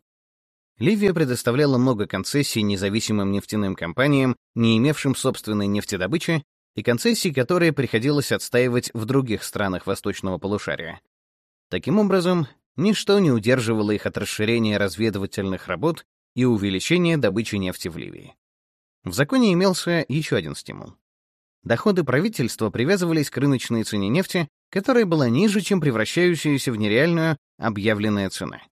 Ливия предоставляла много концессий независимым нефтяным компаниям, не имевшим собственной нефтедобычи, и концессий, которые приходилось отстаивать в других странах восточного полушария. Таким образом, ничто не удерживало их от расширения разведывательных работ и увеличения добычи нефти в Ливии. В законе имелся еще один стимул. Доходы правительства привязывались к рыночной цене нефти, которая была ниже, чем превращающаяся в нереальную объявленная цена.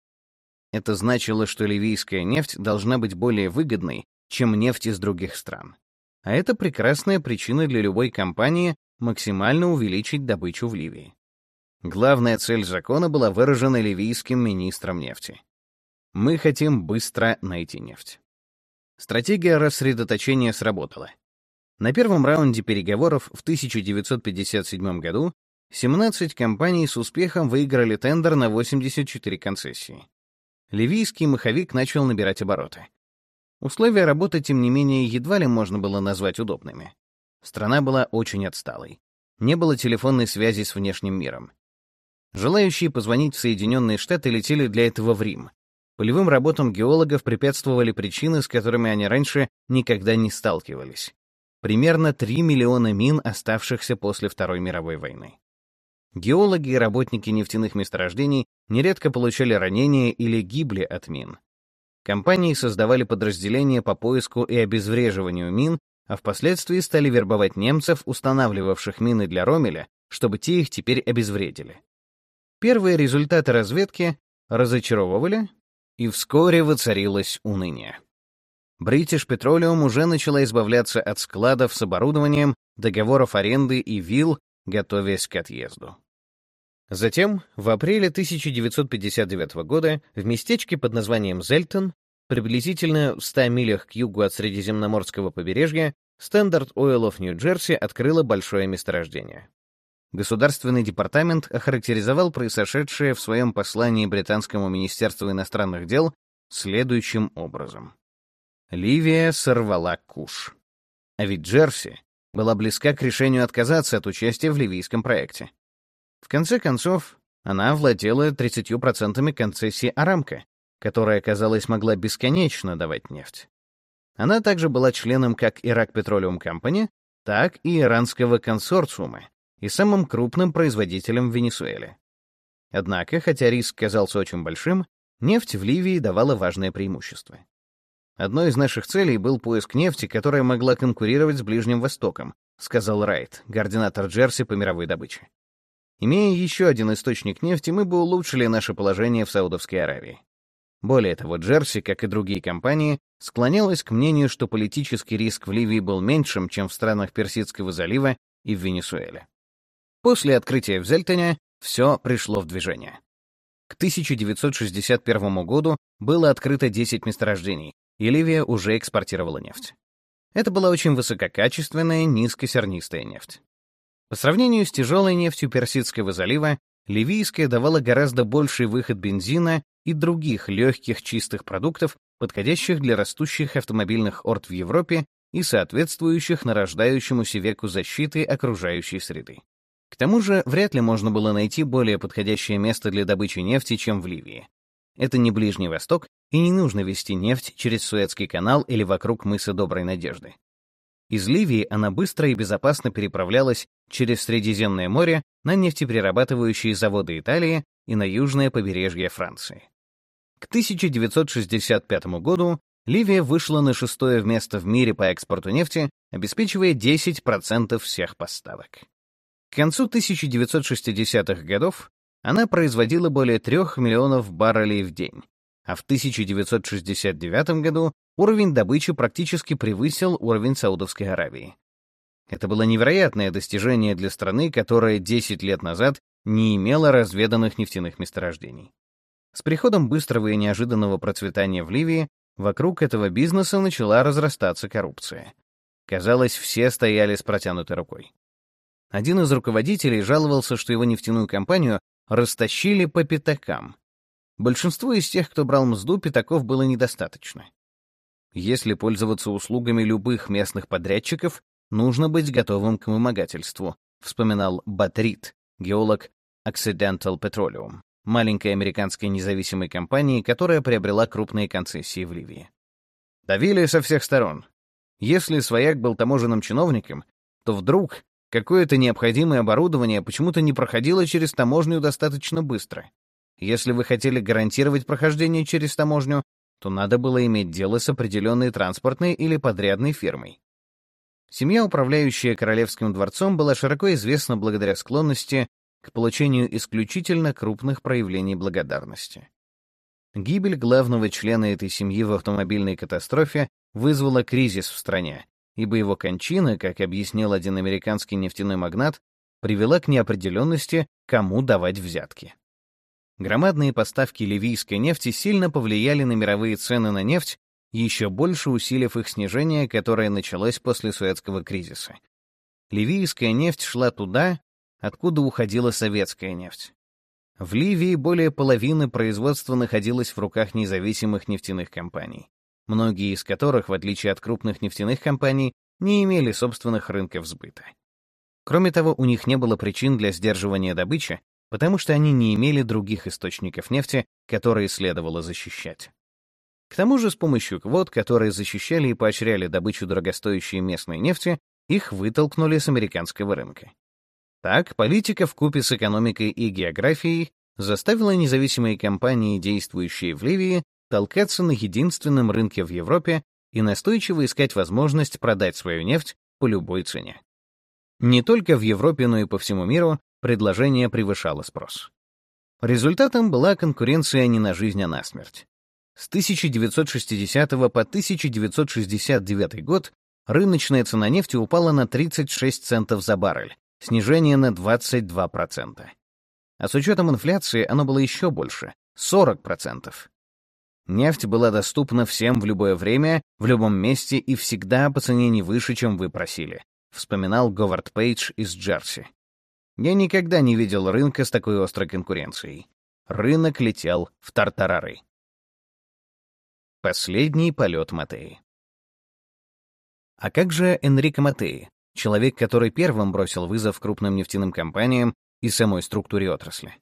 Это значило, что ливийская нефть должна быть более выгодной, чем нефть из других стран. А это прекрасная причина для любой компании максимально увеличить добычу в Ливии. Главная цель закона была выражена ливийским министром нефти. Мы хотим быстро найти нефть. Стратегия рассредоточения сработала. На первом раунде переговоров в 1957 году 17 компаний с успехом выиграли тендер на 84 концессии. Ливийский маховик начал набирать обороты. Условия работы, тем не менее, едва ли можно было назвать удобными. Страна была очень отсталой. Не было телефонной связи с внешним миром. Желающие позвонить в Соединенные Штаты летели для этого в Рим. Полевым работам геологов препятствовали причины, с которыми они раньше никогда не сталкивались. Примерно 3 миллиона мин, оставшихся после Второй мировой войны. Геологи и работники нефтяных месторождений нередко получали ранения или гибли от мин. Компании создавали подразделения по поиску и обезвреживанию мин, а впоследствии стали вербовать немцев, устанавливавших мины для Ромеля, чтобы те их теперь обезвредили. Первые результаты разведки разочаровывали, и вскоре воцарилось уныние. British Petroleum уже начала избавляться от складов с оборудованием, договоров аренды и вилл, готовясь к отъезду. Затем, в апреле 1959 года, в местечке под названием Зельтон, приблизительно в 100 милях к югу от Средиземноморского побережья, Standard Oil of New Jersey открыла большое месторождение. Государственный департамент охарактеризовал произошедшее в своем послании Британскому министерству иностранных дел следующим образом. Ливия сорвала куш. А ведь Джерси была близка к решению отказаться от участия в ливийском проекте. В конце концов, она владела 30% концессии Арамка, которая, казалось, могла бесконечно давать нефть. Она также была членом как Ирак Petroleum Company, так и иранского консорциума и самым крупным производителем в Венесуэле. Однако, хотя риск казался очень большим, нефть в Ливии давала важное преимущество. Одной из наших целей был поиск нефти, которая могла конкурировать с Ближним Востоком, сказал Райт, координатор Джерси по мировой добыче. Имея еще один источник нефти, мы бы улучшили наше положение в Саудовской Аравии. Более того, Джерси, как и другие компании, склонялась к мнению, что политический риск в Ливии был меньшим, чем в странах Персидского залива и в Венесуэле. После открытия в Зельтоне все пришло в движение. К 1961 году было открыто 10 месторождений, и Ливия уже экспортировала нефть. Это была очень высококачественная, низкосернистая нефть. По сравнению с тяжелой нефтью Персидского залива, ливийская давала гораздо больший выход бензина и других легких чистых продуктов, подходящих для растущих автомобильных орд в Европе и соответствующих нарождающемуся веку защиты окружающей среды. К тому же, вряд ли можно было найти более подходящее место для добычи нефти, чем в Ливии. Это не Ближний Восток, и не нужно вести нефть через Суэцкий канал или вокруг мыса Доброй Надежды. Из Ливии она быстро и безопасно переправлялась через Средиземное море на нефтеперерабатывающие заводы Италии и на южное побережье Франции. К 1965 году Ливия вышла на шестое место в мире по экспорту нефти, обеспечивая 10% всех поставок. К концу 1960-х годов она производила более 3 миллионов баррелей в день, а в 1969 году уровень добычи практически превысил уровень Саудовской Аравии. Это было невероятное достижение для страны, которая 10 лет назад не имела разведанных нефтяных месторождений. С приходом быстрого и неожиданного процветания в Ливии вокруг этого бизнеса начала разрастаться коррупция. Казалось, все стояли с протянутой рукой. Один из руководителей жаловался, что его нефтяную компанию растащили по пятакам. Большинству из тех, кто брал мзду, пятаков было недостаточно. Если пользоваться услугами любых местных подрядчиков, нужно быть готовым к вымогательству, вспоминал Батрит, геолог Occidental Petroleum, маленькой американской независимой компании, которая приобрела крупные концессии в Ливии. Давили со всех сторон. Если свояк был таможенным чиновником, то вдруг Какое-то необходимое оборудование почему-то не проходило через таможню достаточно быстро. Если вы хотели гарантировать прохождение через таможню, то надо было иметь дело с определенной транспортной или подрядной фирмой. Семья, управляющая Королевским дворцом, была широко известна благодаря склонности к получению исключительно крупных проявлений благодарности. Гибель главного члена этой семьи в автомобильной катастрофе вызвала кризис в стране, ибо его кончина, как объяснил один американский нефтяной магнат, привела к неопределенности, кому давать взятки. Громадные поставки ливийской нефти сильно повлияли на мировые цены на нефть, еще больше усилив их снижение, которое началось после Суэцкого кризиса. Ливийская нефть шла туда, откуда уходила советская нефть. В Ливии более половины производства находилось в руках независимых нефтяных компаний многие из которых, в отличие от крупных нефтяных компаний, не имели собственных рынков сбыта. Кроме того, у них не было причин для сдерживания добычи, потому что они не имели других источников нефти, которые следовало защищать. К тому же с помощью квот, которые защищали и поощряли добычу дорогостоящей местной нефти, их вытолкнули с американского рынка. Так, политика в купе с экономикой и географией заставила независимые компании, действующие в Ливии, толкаться на единственном рынке в Европе и настойчиво искать возможность продать свою нефть по любой цене. Не только в Европе, но и по всему миру предложение превышало спрос. Результатом была конкуренция не на жизнь, а на смерть. С 1960 по 1969 год рыночная цена нефти упала на 36 центов за баррель, снижение на 22%. а с учетом инфляции оно было еще больше — 40%. Нефть была доступна всем в любое время, в любом месте и всегда по цене не выше, чем вы просили, вспоминал Говард Пейдж из Джерси. Я никогда не видел рынка с такой острой конкуренцией. Рынок летел в тартарары. Последний полет Матеи. А как же Энрико Матеи, человек, который первым бросил вызов крупным нефтяным компаниям и самой структуре отрасли?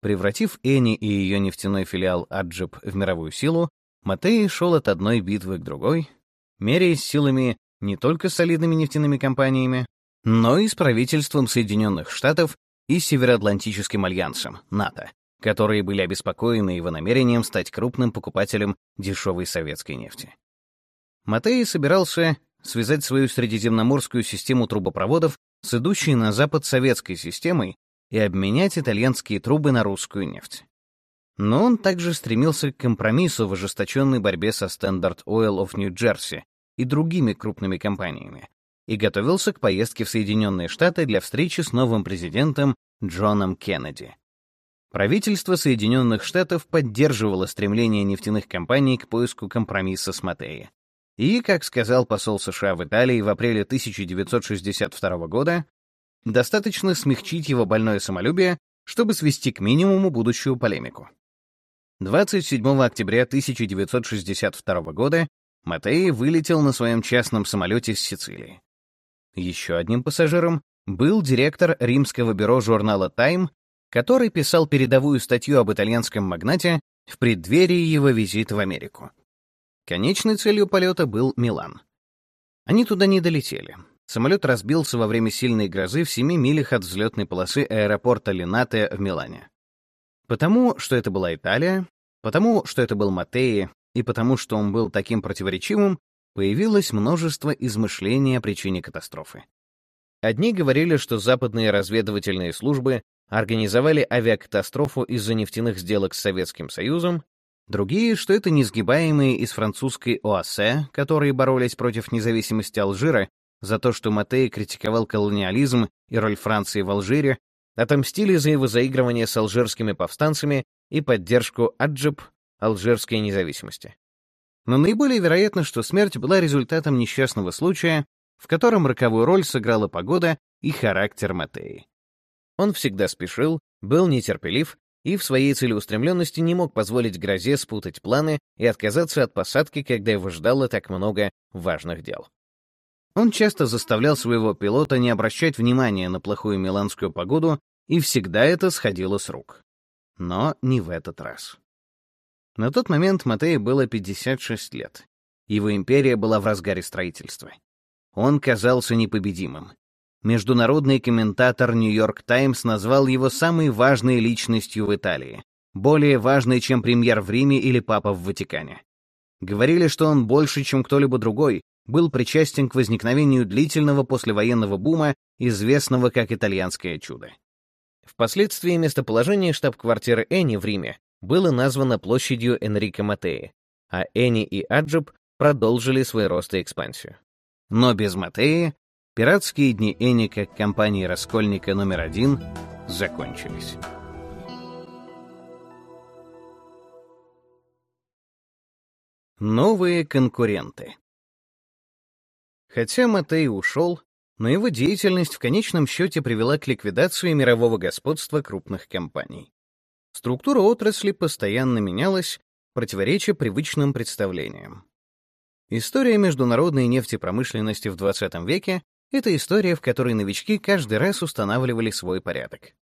Превратив Эни и ее нефтяной филиал Аджип в мировую силу, Матеи шел от одной битвы к другой, меряясь силами не только солидными нефтяными компаниями, но и с правительством Соединенных Штатов и Североатлантическим альянсом, НАТО, которые были обеспокоены его намерением стать крупным покупателем дешевой советской нефти. Матей собирался связать свою средиземноморскую систему трубопроводов с идущей на запад советской системой и обменять итальянские трубы на русскую нефть. Но он также стремился к компромиссу в ожесточенной борьбе со Standard Oil of New Jersey и другими крупными компаниями, и готовился к поездке в Соединенные Штаты для встречи с новым президентом Джоном Кеннеди. Правительство Соединенных Штатов поддерживало стремление нефтяных компаний к поиску компромисса с Матеи. И, как сказал посол США в Италии в апреле 1962 года, достаточно смягчить его больное самолюбие, чтобы свести к минимуму будущую полемику. 27 октября 1962 года Матеи вылетел на своем частном самолете с Сицилии. Еще одним пассажиром был директор римского бюро журнала «Тайм», который писал передовую статью об итальянском магнате в преддверии его визита в Америку. Конечной целью полета был Милан. Они туда не долетели. Самолет разбился во время сильной грозы в 7 милях от взлетной полосы аэропорта Ленате в Милане. Потому, что это была Италия, потому, что это был Матеи, и потому, что он был таким противоречивым, появилось множество измышлений о причине катастрофы. Одни говорили, что западные разведывательные службы организовали авиакатастрофу из-за нефтяных сделок с Советским Союзом, другие, что это несгибаемые из французской ОАСЭ, которые боролись против независимости Алжира за то, что Матей критиковал колониализм и роль Франции в Алжире, отомстили за его заигрывание с алжирскими повстанцами и поддержку Аджиб алжирской независимости но наиболее вероятно, что смерть была результатом несчастного случая, в котором роковую роль сыграла погода и характер Матеи. Он всегда спешил, был нетерпелив и в своей целеустремленности не мог позволить грозе спутать планы и отказаться от посадки, когда его ждало так много важных дел. Он часто заставлял своего пилота не обращать внимания на плохую миланскую погоду, и всегда это сходило с рук. Но не в этот раз. На тот момент Матею было 56 лет. Его империя была в разгаре строительства. Он казался непобедимым. Международный комментатор «Нью-Йорк Таймс» назвал его самой важной личностью в Италии, более важной, чем премьер в Риме или папа в Ватикане. Говорили, что он больше, чем кто-либо другой, был причастен к возникновению длительного послевоенного бума, известного как итальянское чудо. Впоследствии местоположение штаб-квартиры Эни в Риме было названо площадью Энрико Матеи, а Эни и Аджиб продолжили свой рост и экспансию. Но без Матеи пиратские дни Эни как компании Раскольника номер один закончились. Новые конкуренты Хотя Матей ушел, но его деятельность в конечном счете привела к ликвидации мирового господства крупных компаний. Структура отрасли постоянно менялась, противореча привычным представлениям. История международной нефтепромышленности в 20 веке — это история, в которой новички каждый раз устанавливали свой порядок.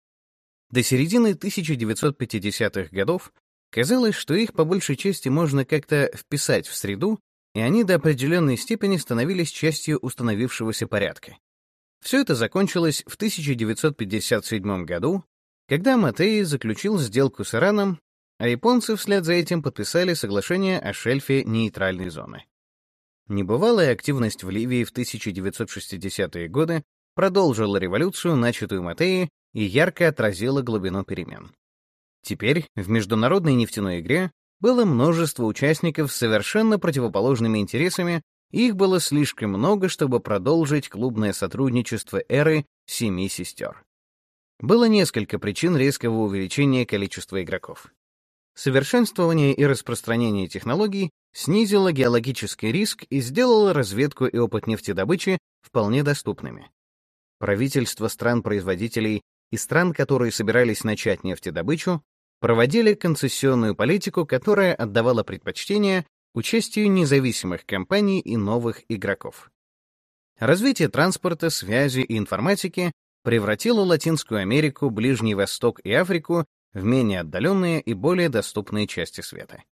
До середины 1950-х годов казалось, что их по большей части можно как-то вписать в среду, и они до определенной степени становились частью установившегося порядка. Все это закончилось в 1957 году когда Матей заключил сделку с Ираном, а японцы вслед за этим подписали соглашение о шельфе нейтральной зоны. Небывалая активность в Ливии в 1960-е годы продолжила революцию, начатую Матеи, и ярко отразила глубину перемен. Теперь в международной нефтяной игре было множество участников с совершенно противоположными интересами, их было слишком много, чтобы продолжить клубное сотрудничество эры «Семи сестер». Было несколько причин резкого увеличения количества игроков. Совершенствование и распространение технологий снизило геологический риск и сделало разведку и опыт нефтедобычи вполне доступными. Правительства стран-производителей и стран, которые собирались начать нефтедобычу, проводили концессионную политику, которая отдавала предпочтение участию независимых компаний и новых игроков. Развитие транспорта, связи и информатики превратило Латинскую Америку, Ближний Восток и Африку в менее отдаленные и более доступные части света.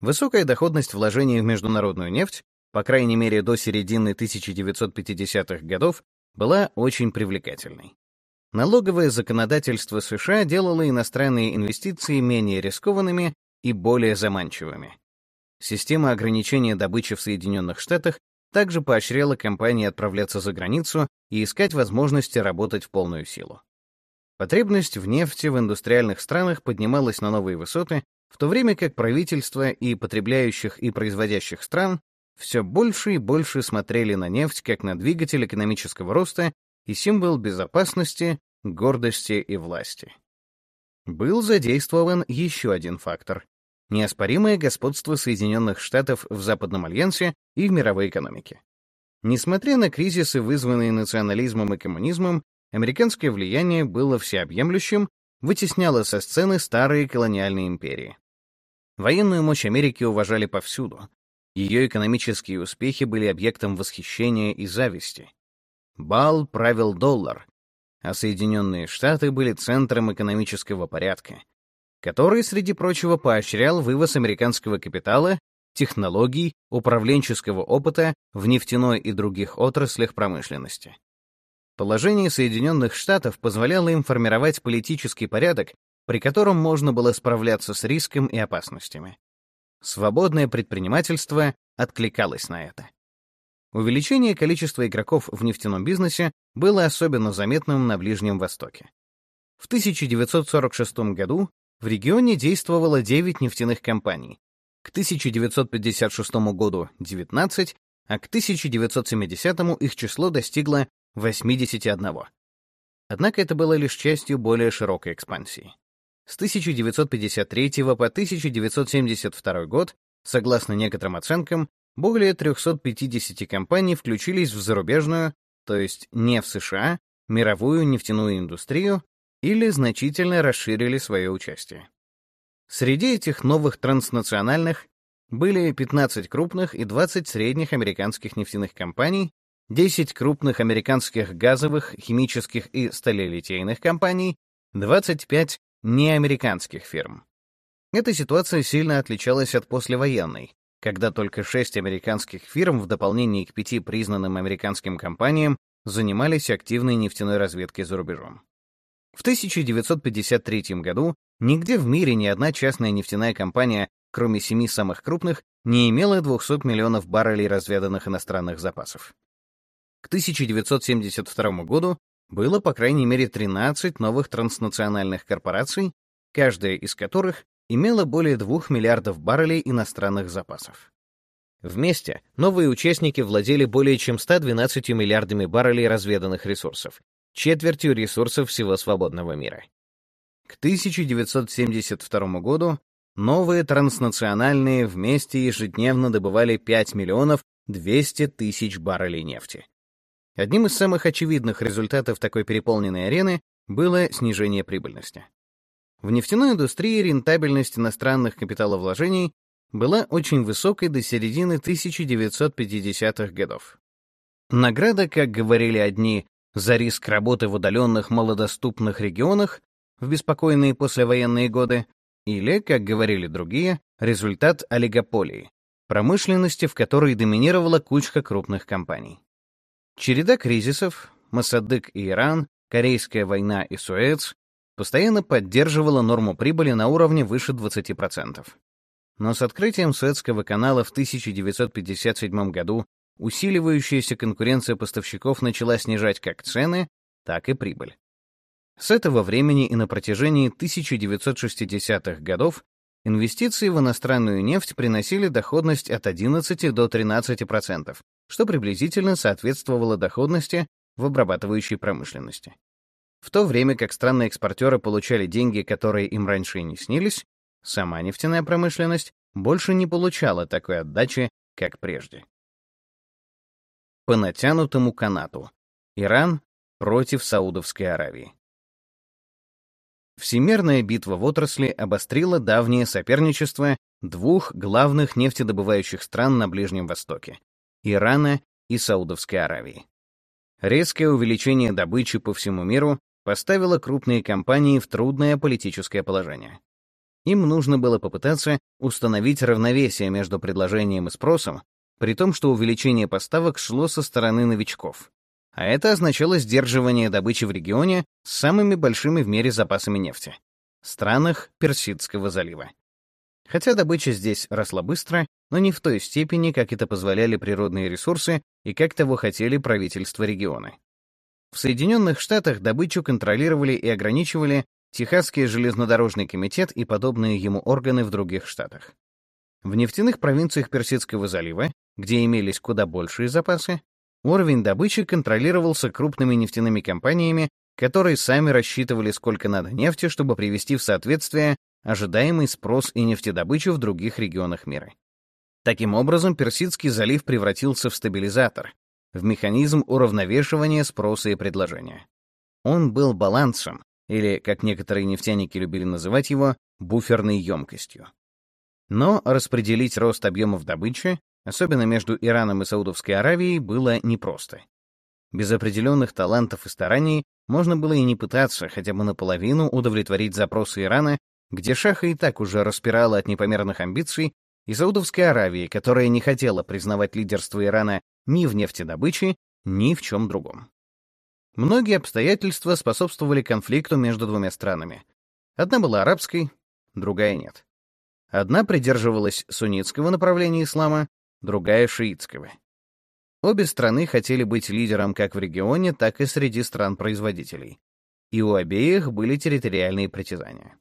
Высокая доходность вложений в международную нефть, по крайней мере до середины 1950-х годов, была очень привлекательной. Налоговое законодательство США делало иностранные инвестиции менее рискованными и более заманчивыми. Система ограничения добычи в Соединенных Штатах также поощряла компании отправляться за границу и искать возможности работать в полную силу. Потребность в нефти в индустриальных странах поднималась на новые высоты, в то время как правительства и потребляющих и производящих стран все больше и больше смотрели на нефть как на двигатель экономического роста и символ безопасности, гордости и власти. Был задействован еще один фактор — неоспоримое господство Соединенных Штатов в Западном альянсе и в мировой экономике. Несмотря на кризисы, вызванные национализмом и коммунизмом, американское влияние было всеобъемлющим, вытесняло со сцены старые колониальные империи. Военную мощь Америки уважали повсюду. Ее экономические успехи были объектом восхищения и зависти. Бал правил доллар, а Соединенные Штаты были центром экономического порядка, который, среди прочего, поощрял вывоз американского капитала, технологий, управленческого опыта в нефтяной и других отраслях промышленности. Положение Соединенных Штатов позволяло им формировать политический порядок, при котором можно было справляться с риском и опасностями. Свободное предпринимательство откликалось на это. Увеличение количества игроков в нефтяном бизнесе было особенно заметным на Ближнем Востоке. В 1946 году в регионе действовало 9 нефтяных компаний, к 1956 году — 19, а к 1970 их число достигло 81. Однако это было лишь частью более широкой экспансии. С 1953 по 1972 год, согласно некоторым оценкам, более 350 компаний включились в зарубежную, то есть не в США, мировую нефтяную индустрию или значительно расширили свое участие. Среди этих новых транснациональных были 15 крупных и 20 средних американских нефтяных компаний, 10 крупных американских газовых, химических и сталелитейных компаний, 25 неамериканских фирм. Эта ситуация сильно отличалась от послевоенной, когда только шесть американских фирм в дополнение к пяти признанным американским компаниям занимались активной нефтяной разведкой за рубежом. В 1953 году нигде в мире ни одна частная нефтяная компания, кроме семи самых крупных, не имела 200 миллионов баррелей разведанных иностранных запасов. К 1972 году было по крайней мере 13 новых транснациональных корпораций, каждая из которых имела более 2 миллиардов баррелей иностранных запасов. Вместе новые участники владели более чем 112 миллиардами баррелей разведанных ресурсов, четвертью ресурсов всего свободного мира. К 1972 году новые транснациональные вместе ежедневно добывали 5 миллионов 200 тысяч баррелей нефти. Одним из самых очевидных результатов такой переполненной арены было снижение прибыльности. В нефтяной индустрии рентабельность иностранных капиталовложений была очень высокой до середины 1950-х годов. Награда, как говорили одни, за риск работы в удаленных малодоступных регионах в беспокойные послевоенные годы, или, как говорили другие, результат олигополии, промышленности, в которой доминировала кучка крупных компаний. Череда кризисов, Масадык и Иран, Корейская война и Суэц постоянно поддерживала норму прибыли на уровне выше 20%. Но с открытием Суэцкого канала в 1957 году усиливающаяся конкуренция поставщиков начала снижать как цены, так и прибыль. С этого времени и на протяжении 1960-х годов инвестиции в иностранную нефть приносили доходность от 11 до 13%, что приблизительно соответствовало доходности в обрабатывающей промышленности. В то время как страны-экспортеры получали деньги, которые им раньше и не снились, сама нефтяная промышленность больше не получала такой отдачи, как прежде. По натянутому канату. Иран против Саудовской Аравии. Всемирная битва в отрасли обострила давнее соперничество двух главных нефтедобывающих стран на Ближнем Востоке — Ирана и Саудовской Аравии. Резкое увеличение добычи по всему миру поставило крупные компании в трудное политическое положение. Им нужно было попытаться установить равновесие между предложением и спросом, при том, что увеличение поставок шло со стороны новичков. А это означало сдерживание добычи в регионе с самыми большими в мире запасами нефти — странах Персидского залива. Хотя добыча здесь росла быстро, но не в той степени, как это позволяли природные ресурсы и как того хотели правительства региона. В Соединенных Штатах добычу контролировали и ограничивали Техасский железнодорожный комитет и подобные ему органы в других штатах. В нефтяных провинциях Персидского залива, где имелись куда большие запасы, Уровень добычи контролировался крупными нефтяными компаниями, которые сами рассчитывали, сколько надо нефти, чтобы привести в соответствие ожидаемый спрос и нефтедобычу в других регионах мира. Таким образом, Персидский залив превратился в стабилизатор, в механизм уравновешивания спроса и предложения. Он был балансом, или, как некоторые нефтяники любили называть его, буферной емкостью. Но распределить рост объемов добычи особенно между Ираном и Саудовской Аравией, было непросто. Без определенных талантов и стараний можно было и не пытаться хотя бы наполовину удовлетворить запросы Ирана, где Шаха и так уже распирала от непомерных амбиций, и Саудовской Аравии, которая не хотела признавать лидерство Ирана ни в нефтедобыче, ни в чем другом. Многие обстоятельства способствовали конфликту между двумя странами. Одна была арабской, другая нет. Одна придерживалась суннитского направления ислама, другая — шиитского. Обе страны хотели быть лидером как в регионе, так и среди стран-производителей. И у обеих были территориальные притязания.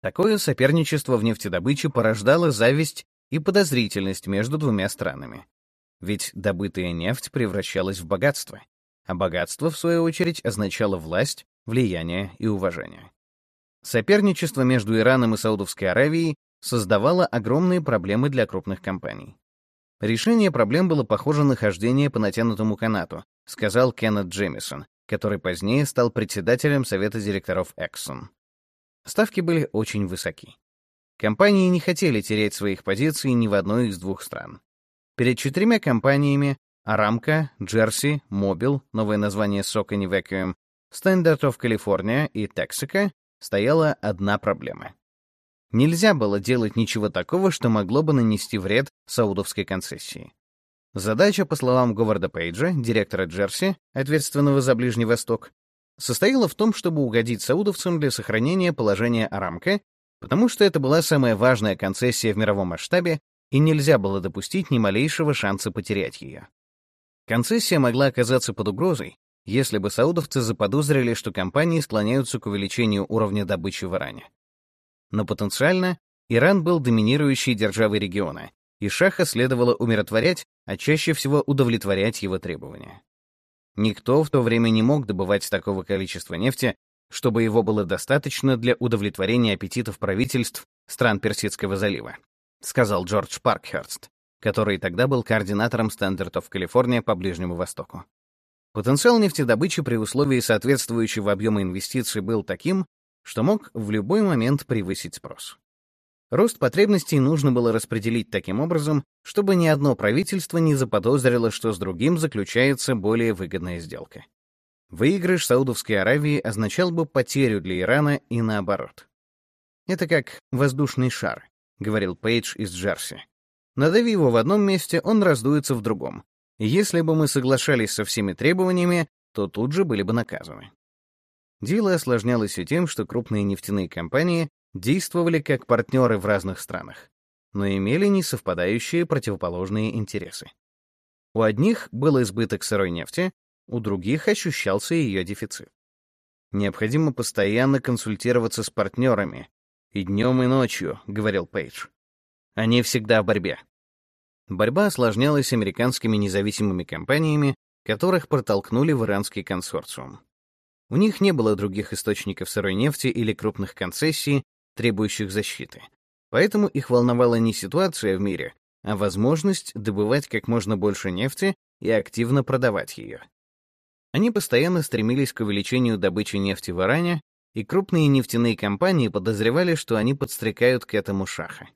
Такое соперничество в нефтедобыче порождало зависть и подозрительность между двумя странами. Ведь добытая нефть превращалась в богатство, а богатство, в свою очередь, означало власть, влияние и уважение. Соперничество между Ираном и Саудовской Аравией создавало огромные проблемы для крупных компаний. Решение проблем было похоже на хождение по натянутому канату, сказал Кеннет Джемисон, который позднее стал председателем совета директоров Exxon. Ставки были очень высоки. Компании не хотели терять своих позиций ни в одной из двух стран. Перед четырьмя компаниями Aramco, Jersey, Mobil, новое название Socony Vacuum, Standard of California и Texaco стояла одна проблема. Нельзя было делать ничего такого, что могло бы нанести вред саудовской концессии. Задача, по словам Говарда Пейджа, директора Джерси, ответственного за Ближний Восток, состояла в том, чтобы угодить саудовцам для сохранения положения Арамка, потому что это была самая важная концессия в мировом масштабе, и нельзя было допустить ни малейшего шанса потерять ее. Концессия могла оказаться под угрозой, если бы саудовцы заподозрили, что компании склоняются к увеличению уровня добычи в Иране но потенциально Иран был доминирующей державой региона, и Шаха следовало умиротворять, а чаще всего удовлетворять его требования. Никто в то время не мог добывать такого количества нефти, чтобы его было достаточно для удовлетворения аппетитов правительств стран Персидского залива, сказал Джордж Паркхерст, который тогда был координатором of California по Ближнему Востоку. Потенциал нефтедобычи при условии соответствующего объема инвестиций был таким, что мог в любой момент превысить спрос. Рост потребностей нужно было распределить таким образом, чтобы ни одно правительство не заподозрило, что с другим заключается более выгодная сделка. Выигрыш Саудовской Аравии означал бы потерю для Ирана и наоборот. «Это как воздушный шар», — говорил Пейдж из Джерси. «Надави его в одном месте, он раздуется в другом. Если бы мы соглашались со всеми требованиями, то тут же были бы наказаны». Дело осложнялось и тем, что крупные нефтяные компании действовали как партнеры в разных странах, но имели несовпадающие противоположные интересы. У одних был избыток сырой нефти, у других ощущался ее дефицит. Необходимо постоянно консультироваться с партнерами, и днем, и ночью, — говорил Пейдж. Они всегда в борьбе. Борьба осложнялась американскими независимыми компаниями, которых протолкнули в иранский консорциум. У них не было других источников сырой нефти или крупных концессий, требующих защиты. Поэтому их волновала не ситуация в мире, а возможность добывать как можно больше нефти и активно продавать ее. Они постоянно стремились к увеличению добычи нефти в Иране, и крупные нефтяные компании подозревали, что они подстрекают к этому шаха.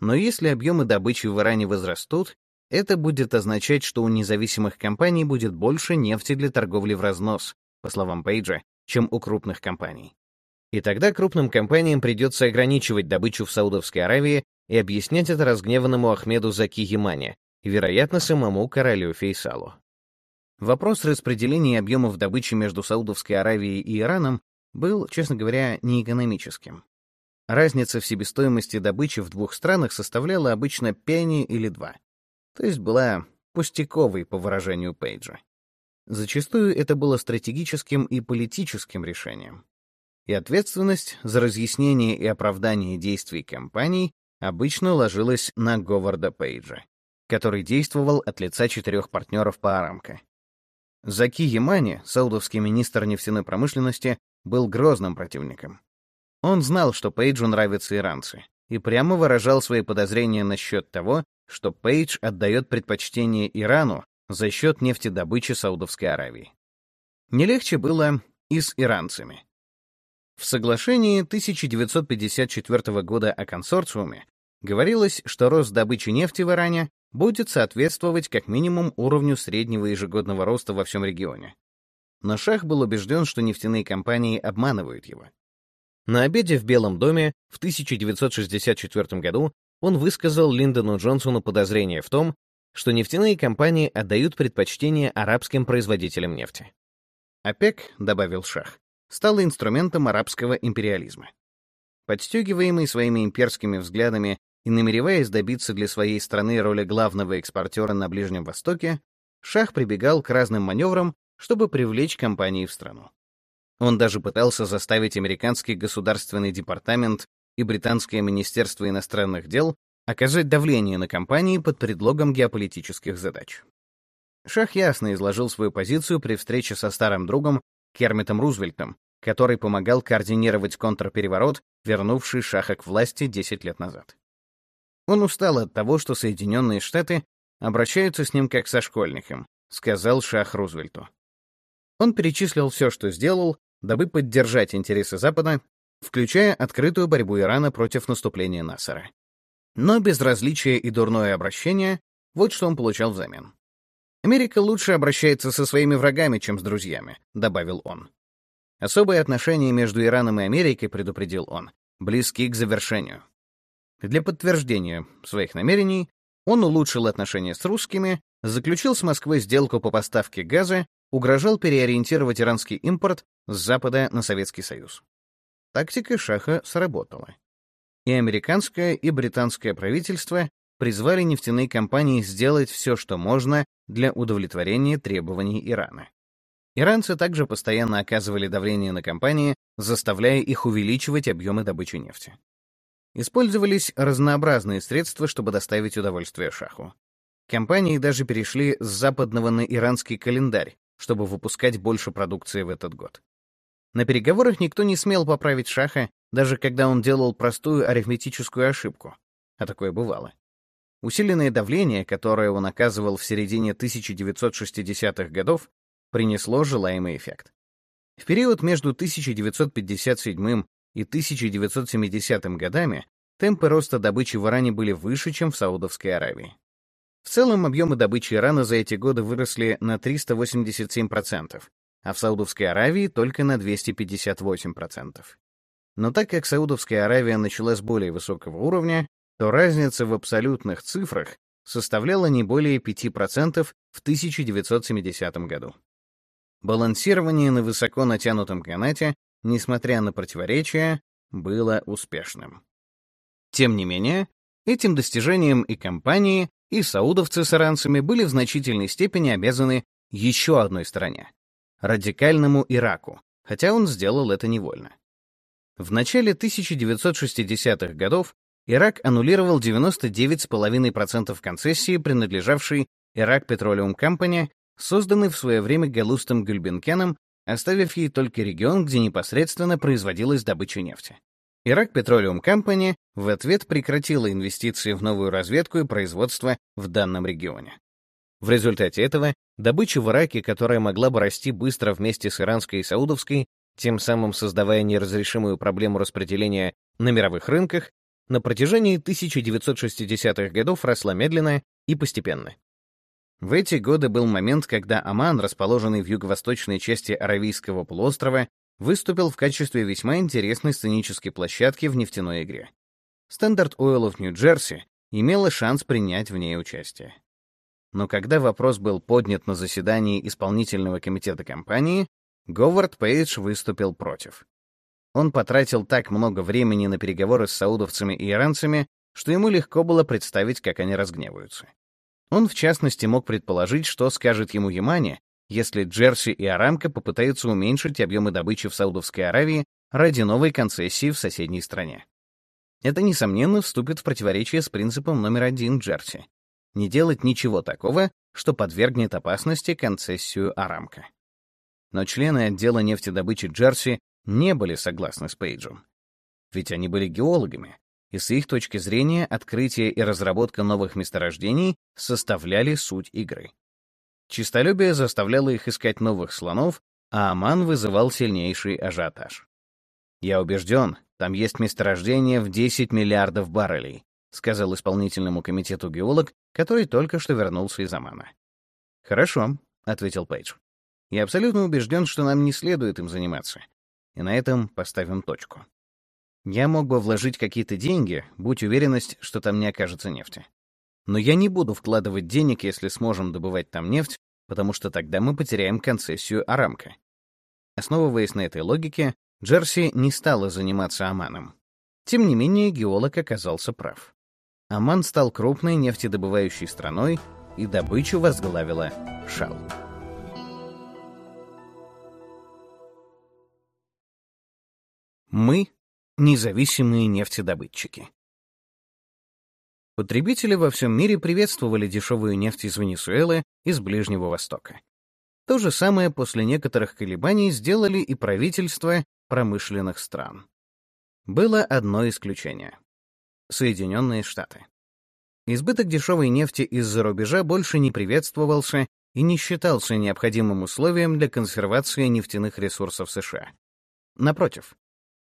Но если объемы добычи в Иране возрастут, это будет означать, что у независимых компаний будет больше нефти для торговли в разнос, по словам Пейджа, чем у крупных компаний. И тогда крупным компаниям придется ограничивать добычу в Саудовской Аравии и объяснять это разгневанному Ахмеду Заки Ямане и, вероятно, самому королю Фейсалу. Вопрос распределения объемов добычи между Саудовской Аравией и Ираном был, честно говоря, неэкономическим. Разница в себестоимости добычи в двух странах составляла обычно пенни или два, то есть была пустяковой, по выражению Пейджа. Зачастую это было стратегическим и политическим решением. И ответственность за разъяснение и оправдание действий компаний обычно ложилась на Говарда Пейджа, который действовал от лица четырех партнеров по Арамко. Заки Ямани, саудовский министр нефтяной промышленности, был грозным противником. Он знал, что Пейджу нравятся иранцы, и прямо выражал свои подозрения насчет того, что Пейдж отдает предпочтение Ирану за счет нефтедобычи Саудовской Аравии. Не легче было и с иранцами. В соглашении 1954 года о консорциуме говорилось, что рост добычи нефти в Иране будет соответствовать как минимум уровню среднего ежегодного роста во всем регионе. Но Шах был убежден, что нефтяные компании обманывают его. На обеде в Белом доме в 1964 году он высказал Линдону Джонсону подозрение в том, что нефтяные компании отдают предпочтение арабским производителям нефти. ОПЕК, добавил Шах, стал инструментом арабского империализма. Подстегиваемый своими имперскими взглядами и намереваясь добиться для своей страны роли главного экспортера на Ближнем Востоке, Шах прибегал к разным маневрам, чтобы привлечь компании в страну. Он даже пытался заставить американский государственный департамент и британское министерство иностранных дел оказать давление на компании под предлогом геополитических задач. Шах ясно изложил свою позицию при встрече со старым другом Кермитом Рузвельтом, который помогал координировать контрпереворот, вернувший Шаха к власти 10 лет назад. Он устал от того, что Соединенные Штаты обращаются с ним как со школьником, сказал Шах Рузвельту. Он перечислил все, что сделал, дабы поддержать интересы Запада, включая открытую борьбу Ирана против наступления Насара. Но безразличие и дурное обращение — вот что он получал взамен. «Америка лучше обращается со своими врагами, чем с друзьями», — добавил он. Особые отношения между Ираном и Америкой, предупредил он, близки к завершению. Для подтверждения своих намерений он улучшил отношения с русскими, заключил с Москвой сделку по поставке газа угрожал переориентировать иранский импорт с Запада на Советский Союз. Тактика Шаха сработала. И американское, и британское правительство призвали нефтяные компании сделать все, что можно для удовлетворения требований Ирана. Иранцы также постоянно оказывали давление на компании, заставляя их увеличивать объемы добычи нефти. Использовались разнообразные средства, чтобы доставить удовольствие шаху. Компании даже перешли с западного на иранский календарь, чтобы выпускать больше продукции в этот год. На переговорах никто не смел поправить Шаха, даже когда он делал простую арифметическую ошибку. А такое бывало. Усиленное давление, которое он оказывал в середине 1960-х годов, принесло желаемый эффект. В период между 1957 и 1970 годами темпы роста добычи в Иране были выше, чем в Саудовской Аравии. В целом объемы добычи Ирана за эти годы выросли на 387%, а в Саудовской Аравии только на 258%. Но так как Саудовская Аравия начала с более высокого уровня, то разница в абсолютных цифрах составляла не более 5% в 1970 году. Балансирование на высоко натянутом канате, несмотря на противоречия, было успешным. Тем не менее, этим достижением и компании и саудовцы с иранцами были в значительной степени обязаны еще одной стороне — радикальному Ираку, хотя он сделал это невольно. В начале 1960-х годов Ирак аннулировал 99,5% концессии, принадлежавшей Ирак Petroleum Company, созданной в свое время Галустом Гульбенкеном оставив ей только регион, где непосредственно производилась добыча нефти. Ирак Petroleum Company в ответ прекратила инвестиции в новую разведку и производство в данном регионе. В результате этого добыча в Ираке, которая могла бы расти быстро вместе с иранской и саудовской, тем самым создавая неразрешимую проблему распределения на мировых рынках, на протяжении 1960-х годов росла медленно и постепенно. В эти годы был момент, когда Оман, расположенный в юго-восточной части Аравийского полуострова, выступил в качестве весьма интересной сценической площадки в нефтяной игре. Standard Oil of Jersey имела шанс принять в ней участие. Но когда вопрос был поднят на заседании исполнительного комитета компании, Говард Пейдж выступил против. Он потратил так много времени на переговоры с саудовцами и иранцами, что ему легко было представить, как они разгневаются. Он, в частности, мог предположить, что скажет ему Ямани, если Джерси и Арамка попытаются уменьшить объемы добычи в Саудовской Аравии ради новой концессии в соседней стране. Это, несомненно, вступит в противоречие с принципом номер один Джерси — не делать ничего такого, что подвергнет опасности концессию Арамка. Но члены отдела нефтедобычи Джерси не были согласны с Пейджем. Ведь они были геологами, и с их точки зрения открытие и разработка новых месторождений составляли суть игры. Чистолюбие заставляло их искать новых слонов, а Аман вызывал сильнейший ажиотаж. «Я убежден, там есть месторождение в 10 миллиардов баррелей», сказал исполнительному комитету геолог, который только что вернулся из Амана. «Хорошо», — ответил Пейдж. «Я абсолютно убежден, что нам не следует им заниматься. И на этом поставим точку. Я мог бы вложить какие-то деньги, будь уверенность, что там не окажется нефти. Но я не буду вкладывать денег, если сможем добывать там нефть, потому что тогда мы потеряем концессию Арамка. Основываясь на этой логике, Джерси не стала заниматься Оманом. Тем не менее, геолог оказался прав. Оман стал крупной нефтедобывающей страной, и добычу возглавила Шал. Мы — независимые нефтедобытчики. Потребители во всем мире приветствовали дешевую нефть из Венесуэлы из Ближнего Востока. То же самое после некоторых колебаний сделали и правительства промышленных стран. Было одно исключение — Соединенные Штаты. Избыток дешевой нефти из-за рубежа больше не приветствовался и не считался необходимым условием для консервации нефтяных ресурсов США. Напротив,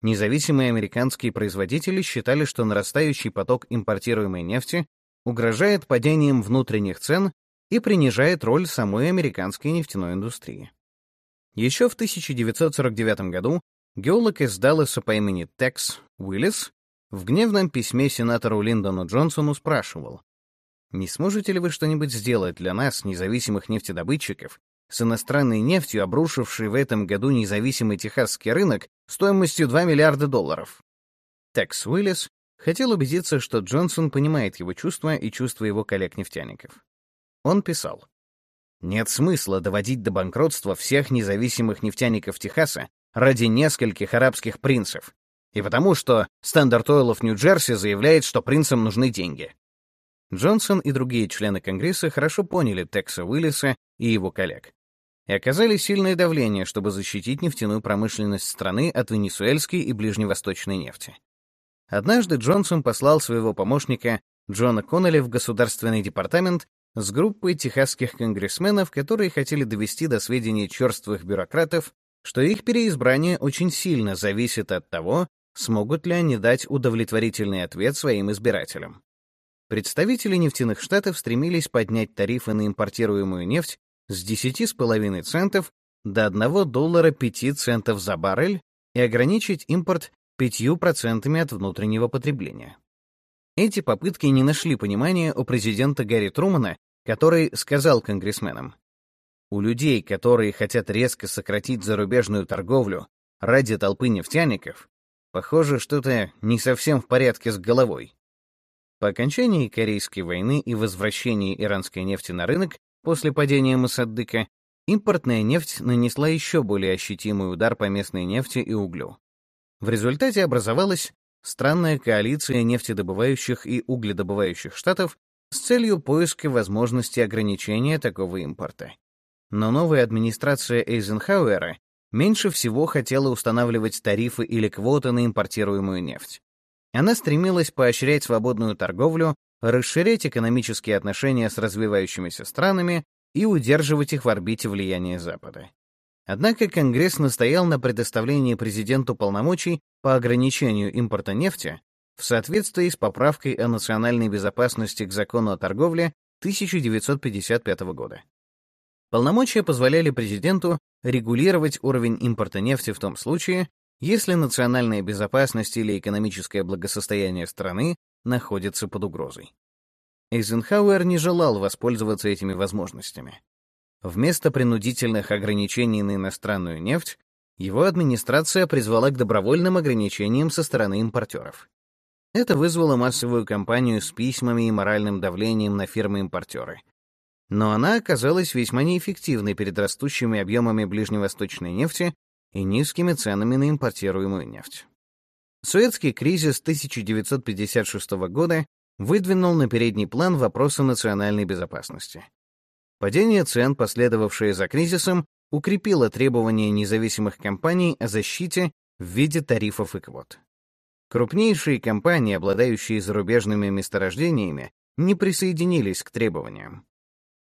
Независимые американские производители считали, что нарастающий поток импортируемой нефти угрожает падением внутренних цен и принижает роль самой американской нефтяной индустрии. Еще в 1949 году геолог из Далласа по имени Текс Уиллис в гневном письме сенатору Линдону Джонсону спрашивал, «Не сможете ли вы что-нибудь сделать для нас, независимых нефтедобытчиков, с иностранной нефтью, обрушившей в этом году независимый техасский рынок стоимостью 2 миллиарда долларов. Текс Уиллис хотел убедиться, что Джонсон понимает его чувства и чувства его коллег-нефтяников. Он писал, «Нет смысла доводить до банкротства всех независимых нефтяников Техаса ради нескольких арабских принцев, и потому что Стандарт Ойлов Нью-Джерси заявляет, что принцам нужны деньги. Джонсон и другие члены Конгресса хорошо поняли Текса Уиллиса и его коллег и оказали сильное давление, чтобы защитить нефтяную промышленность страны от венесуэльской и ближневосточной нефти. Однажды Джонсон послал своего помощника Джона Коннелли в Государственный департамент с группой техасских конгрессменов, которые хотели довести до сведения черствых бюрократов, что их переизбрание очень сильно зависит от того, смогут ли они дать удовлетворительный ответ своим избирателям. Представители нефтяных штатов стремились поднять тарифы на импортируемую нефть с 10,5 центов до 1 доллара 5 центов за баррель и ограничить импорт 5% от внутреннего потребления. Эти попытки не нашли понимания у президента Гарри Трумана, который сказал конгрессменам, «У людей, которые хотят резко сократить зарубежную торговлю ради толпы нефтяников, похоже, что-то не совсем в порядке с головой». По окончании Корейской войны и возвращении иранской нефти на рынок После падения Мосаддыка импортная нефть нанесла еще более ощутимый удар по местной нефти и углю. В результате образовалась странная коалиция нефтедобывающих и угледобывающих штатов с целью поиска возможности ограничения такого импорта. Но новая администрация Эйзенхауэра меньше всего хотела устанавливать тарифы или квоты на импортируемую нефть. Она стремилась поощрять свободную торговлю, расширять экономические отношения с развивающимися странами и удерживать их в орбите влияния Запада. Однако Конгресс настоял на предоставлении президенту полномочий по ограничению импорта нефти в соответствии с поправкой о национальной безопасности к закону о торговле 1955 года. Полномочия позволяли президенту регулировать уровень импорта нефти в том случае, если национальная безопасность или экономическое благосостояние страны находятся под угрозой. Эйзенхауэр не желал воспользоваться этими возможностями. Вместо принудительных ограничений на иностранную нефть, его администрация призвала к добровольным ограничениям со стороны импортеров. Это вызвало массовую кампанию с письмами и моральным давлением на фирмы-импортеры. Но она оказалась весьма неэффективной перед растущими объемами ближневосточной нефти и низкими ценами на импортируемую нефть. Суэцкий кризис 1956 года выдвинул на передний план вопросы национальной безопасности. Падение цен, последовавшее за кризисом, укрепило требования независимых компаний о защите в виде тарифов и квот. Крупнейшие компании, обладающие зарубежными месторождениями, не присоединились к требованиям.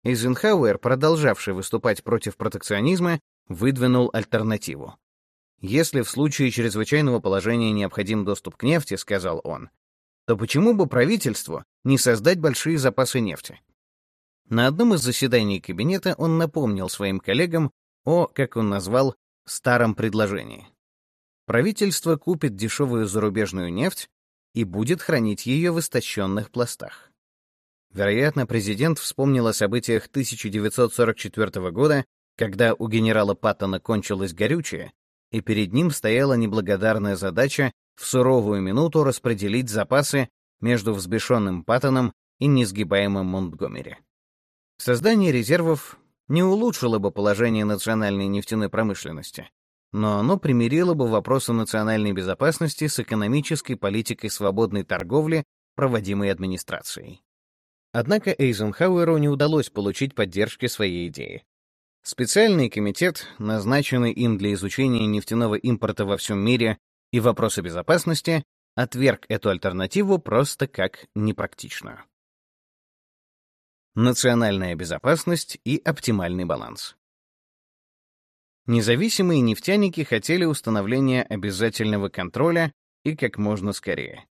Эйзенхауэр, продолжавший выступать против протекционизма, выдвинул альтернативу. «Если в случае чрезвычайного положения необходим доступ к нефти, — сказал он, то почему бы правительству не создать большие запасы нефти? На одном из заседаний кабинета он напомнил своим коллегам о, как он назвал, старом предложении. Правительство купит дешевую зарубежную нефть и будет хранить ее в истощенных пластах. Вероятно, президент вспомнил о событиях 1944 года, когда у генерала Паттона кончилось горючее, и перед ним стояла неблагодарная задача в суровую минуту распределить запасы между взбешенным Паттоном и несгибаемым Монтгомери. Создание резервов не улучшило бы положение национальной нефтяной промышленности, но оно примирило бы вопросы национальной безопасности с экономической политикой свободной торговли, проводимой администрацией. Однако Эйзенхауэру не удалось получить поддержки своей идеи. Специальный комитет, назначенный им для изучения нефтяного импорта во всем мире и вопросы безопасности отверг эту альтернативу просто как непрактичную. Национальная безопасность и оптимальный баланс. Независимые нефтяники хотели установления обязательного контроля и как можно скорее.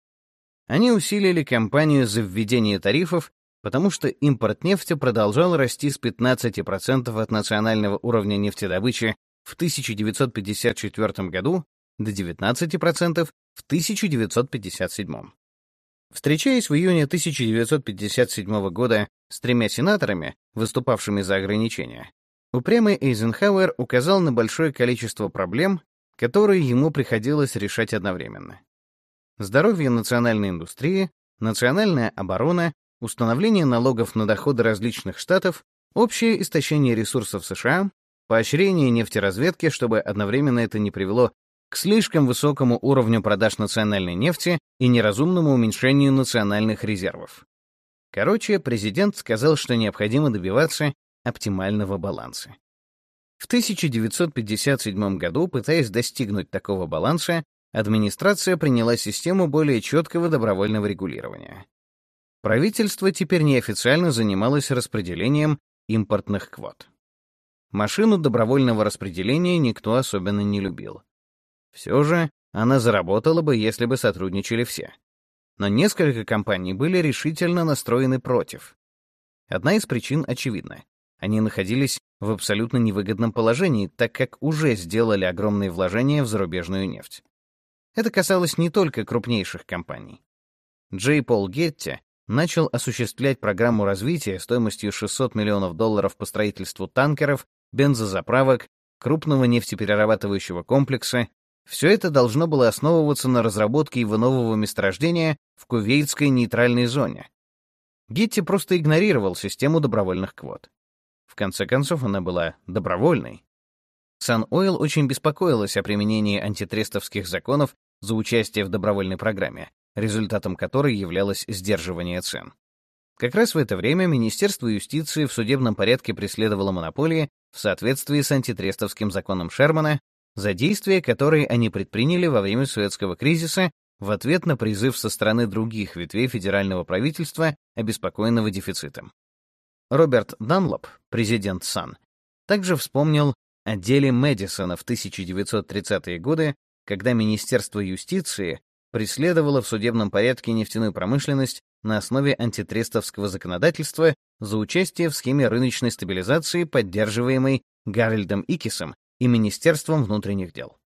Они усилили кампанию за введение тарифов, потому что импорт нефти продолжал расти с 15% от национального уровня нефтедобычи в 1954 году до 19% в 1957. Встречаясь в июне 1957 года с тремя сенаторами, выступавшими за ограничения, упрямый Эйзенхауэр указал на большое количество проблем, которые ему приходилось решать одновременно. Здоровье национальной индустрии, национальная оборона, установление налогов на доходы различных штатов, общее истощение ресурсов США, поощрение нефтеразведки, чтобы одновременно это не привело к слишком высокому уровню продаж национальной нефти и неразумному уменьшению национальных резервов. Короче, президент сказал, что необходимо добиваться оптимального баланса. В 1957 году, пытаясь достигнуть такого баланса, администрация приняла систему более четкого добровольного регулирования. Правительство теперь неофициально занималось распределением импортных квот. Машину добровольного распределения никто особенно не любил. Все же она заработала бы, если бы сотрудничали все. Но несколько компаний были решительно настроены против. Одна из причин очевидна. Они находились в абсолютно невыгодном положении, так как уже сделали огромные вложения в зарубежную нефть. Это касалось не только крупнейших компаний. Джей Пол Гетти начал осуществлять программу развития стоимостью 600 миллионов долларов по строительству танкеров, бензозаправок, крупного нефтеперерабатывающего комплекса все это должно было основываться на разработке его нового месторождения в кувейтской нейтральной зоне. Гитти просто игнорировал систему добровольных квот. В конце концов, она была добровольной. Сан Ойл очень беспокоилась о применении антитрестовских законов за участие в добровольной программе, результатом которой являлось сдерживание цен. Как раз в это время Министерство юстиции в судебном порядке преследовало монополии в соответствии с антитрестовским законом Шермана, за действия, которые они предприняли во время советского кризиса в ответ на призыв со стороны других ветвей федерального правительства, обеспокоенного дефицитом. Роберт Данлоп, президент САН, также вспомнил о деле Мэдисона в 1930-е годы, когда Министерство юстиции преследовало в судебном порядке нефтяную промышленность на основе антитрестовского законодательства за участие в схеме рыночной стабилизации, поддерживаемой Гарольдом Икисом и Министерством внутренних дел.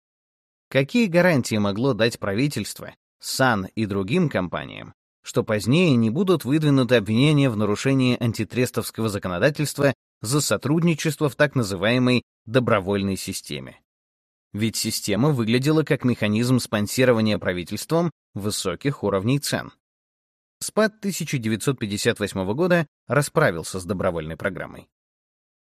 Какие гарантии могло дать правительство, САН и другим компаниям, что позднее не будут выдвинуты обвинения в нарушении антитрестовского законодательства за сотрудничество в так называемой добровольной системе? Ведь система выглядела как механизм спонсирования правительством высоких уровней цен. Спад 1958 года расправился с добровольной программой.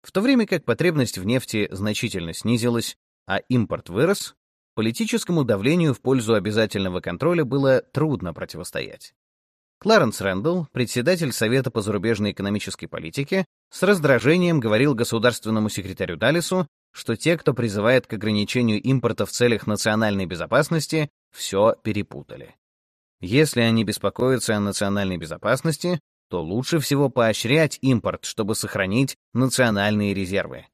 В то время как потребность в нефти значительно снизилась, а импорт вырос, политическому давлению в пользу обязательного контроля было трудно противостоять. Кларенс Рэндалл, председатель Совета по зарубежной экономической политике, с раздражением говорил государственному секретарю Далису, что те, кто призывает к ограничению импорта в целях национальной безопасности, все перепутали. Если они беспокоятся о национальной безопасности, то лучше всего поощрять импорт, чтобы сохранить национальные резервы.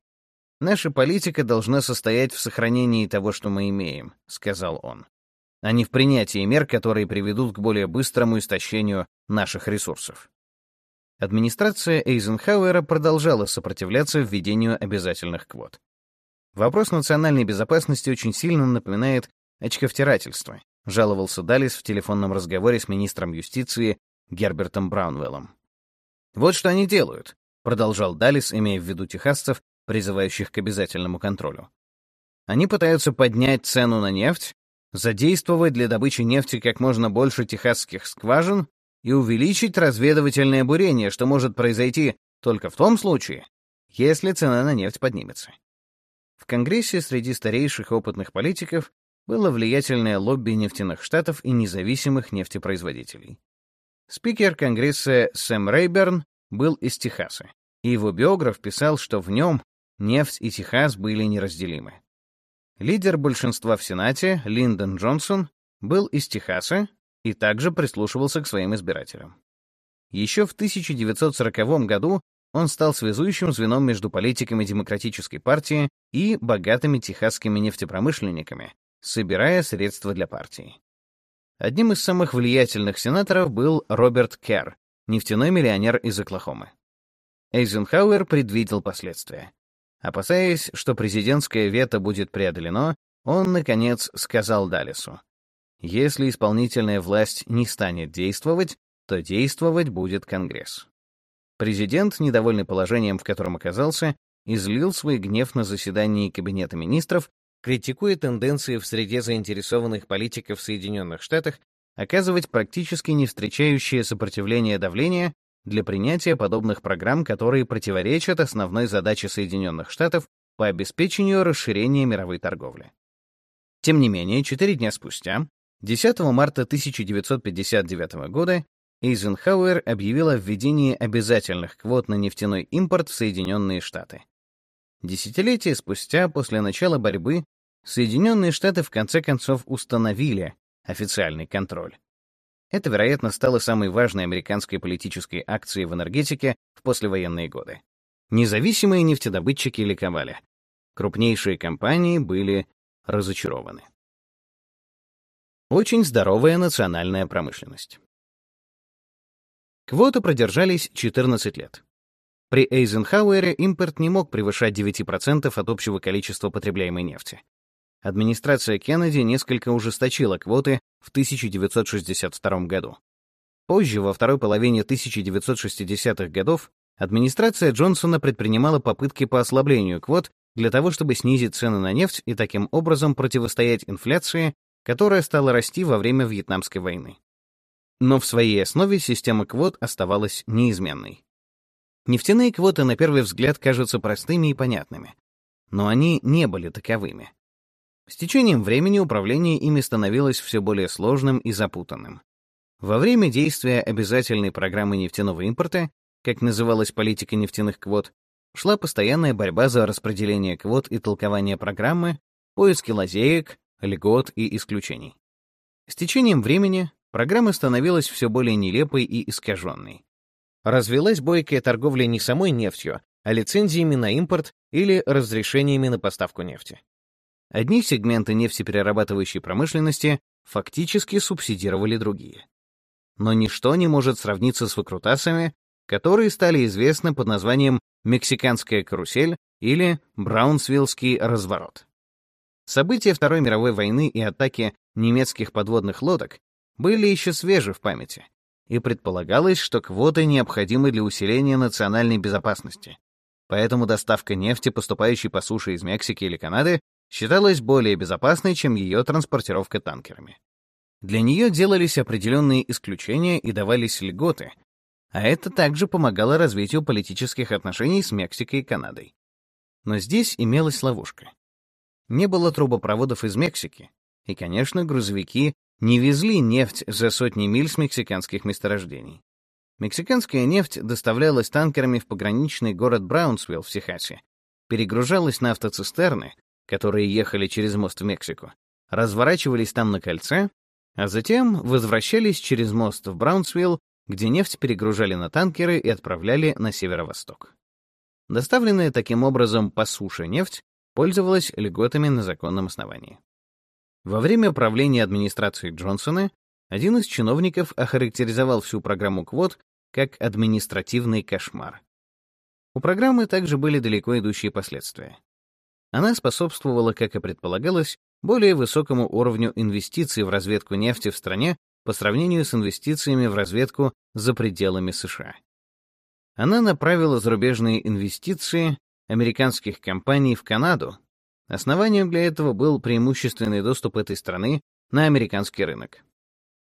«Наша политика должна состоять в сохранении того, что мы имеем», — сказал он, «а не в принятии мер, которые приведут к более быстрому истощению наших ресурсов». Администрация Эйзенхауэра продолжала сопротивляться введению обязательных квот. Вопрос национальной безопасности очень сильно напоминает очковтирательство, жаловался Далис в телефонном разговоре с министром юстиции Гербертом Браунвеллом. «Вот что они делают», — продолжал Далис, имея в виду техасцев, призывающих к обязательному контролю. «Они пытаются поднять цену на нефть, задействовать для добычи нефти как можно больше техасских скважин и увеличить разведывательное бурение, что может произойти только в том случае, если цена на нефть поднимется. В Конгрессе среди старейших опытных политиков было влиятельное лобби нефтяных штатов и независимых нефтепроизводителей. Спикер Конгресса Сэм Рейберн был из Техаса, и его биограф писал, что в нем нефть и Техас были неразделимы. Лидер большинства в Сенате, Линдон Джонсон, был из Техаса и также прислушивался к своим избирателям. Еще в 1940 году он стал связующим звеном между политиками Демократической партии и богатыми техасскими нефтепромышленниками, собирая средства для партии. Одним из самых влиятельных сенаторов был Роберт Керр, нефтяной миллионер из Оклахомы. Эйзенхауэр предвидел последствия. Опасаясь, что президентское вето будет преодолено, он, наконец, сказал Даллесу, «Если исполнительная власть не станет действовать, то действовать будет Конгресс». Президент, недовольный положением, в котором оказался, излил свой гнев на заседании Кабинета министров критикуя тенденции в среде заинтересованных политиков в Соединенных Штатах оказывать практически не встречающее сопротивление давления для принятия подобных программ, которые противоречат основной задаче Соединенных Штатов по обеспечению расширения мировой торговли. Тем не менее, четыре дня спустя, 10 марта 1959 года, Эйзенхауэр объявил о введении обязательных квот на нефтяной импорт в Соединенные Штаты. Десятилетия спустя, после начала борьбы, Соединенные Штаты в конце концов установили официальный контроль. Это, вероятно, стало самой важной американской политической акцией в энергетике в послевоенные годы. Независимые нефтедобытчики ликовали. Крупнейшие компании были разочарованы. Очень здоровая национальная промышленность. Квоты продержались 14 лет. При Эйзенхауэре импорт не мог превышать 9% от общего количества потребляемой нефти. Администрация Кеннеди несколько ужесточила квоты в 1962 году. Позже, во второй половине 1960-х годов, администрация Джонсона предпринимала попытки по ослаблению квот для того, чтобы снизить цены на нефть и таким образом противостоять инфляции, которая стала расти во время Вьетнамской войны. Но в своей основе система квот оставалась неизменной. Нефтяные квоты на первый взгляд кажутся простыми и понятными, но они не были таковыми. С течением времени управление ими становилось все более сложным и запутанным. Во время действия обязательной программы нефтяного импорта, как называлась политика нефтяных квот, шла постоянная борьба за распределение квот и толкование программы, поиски лазеек, льгот и исключений. С течением времени программа становилась все более нелепой и искаженной. Развелась бойкая торговля не самой нефтью, а лицензиями на импорт или разрешениями на поставку нефти. Одни сегменты нефтеперерабатывающей промышленности фактически субсидировали другие. Но ничто не может сравниться с выкрутасами, которые стали известны под названием «Мексиканская карусель» или «Браунсвиллский разворот». События Второй мировой войны и атаки немецких подводных лодок были еще свежи в памяти, и предполагалось, что квоты необходимы для усиления национальной безопасности. Поэтому доставка нефти, поступающей по суше из Мексики или Канады, считалась более безопасной, чем ее транспортировка танкерами. Для нее делались определенные исключения и давались льготы, а это также помогало развитию политических отношений с Мексикой и Канадой. Но здесь имелась ловушка. Не было трубопроводов из Мексики, и, конечно, грузовики не везли нефть за сотни миль с мексиканских месторождений. Мексиканская нефть доставлялась танкерами в пограничный город Браунсвилл в Техасе, перегружалась на автоцистерны, которые ехали через мост в Мексику, разворачивались там на кольце, а затем возвращались через мост в Браунсвилл, где нефть перегружали на танкеры и отправляли на северо-восток. Доставленная таким образом по суше нефть пользовалась льготами на законном основании. Во время правления администрации Джонсона один из чиновников охарактеризовал всю программу квот как административный кошмар. У программы также были далеко идущие последствия. Она способствовала, как и предполагалось, более высокому уровню инвестиций в разведку нефти в стране по сравнению с инвестициями в разведку за пределами США. Она направила зарубежные инвестиции американских компаний в Канаду. Основанием для этого был преимущественный доступ этой страны на американский рынок.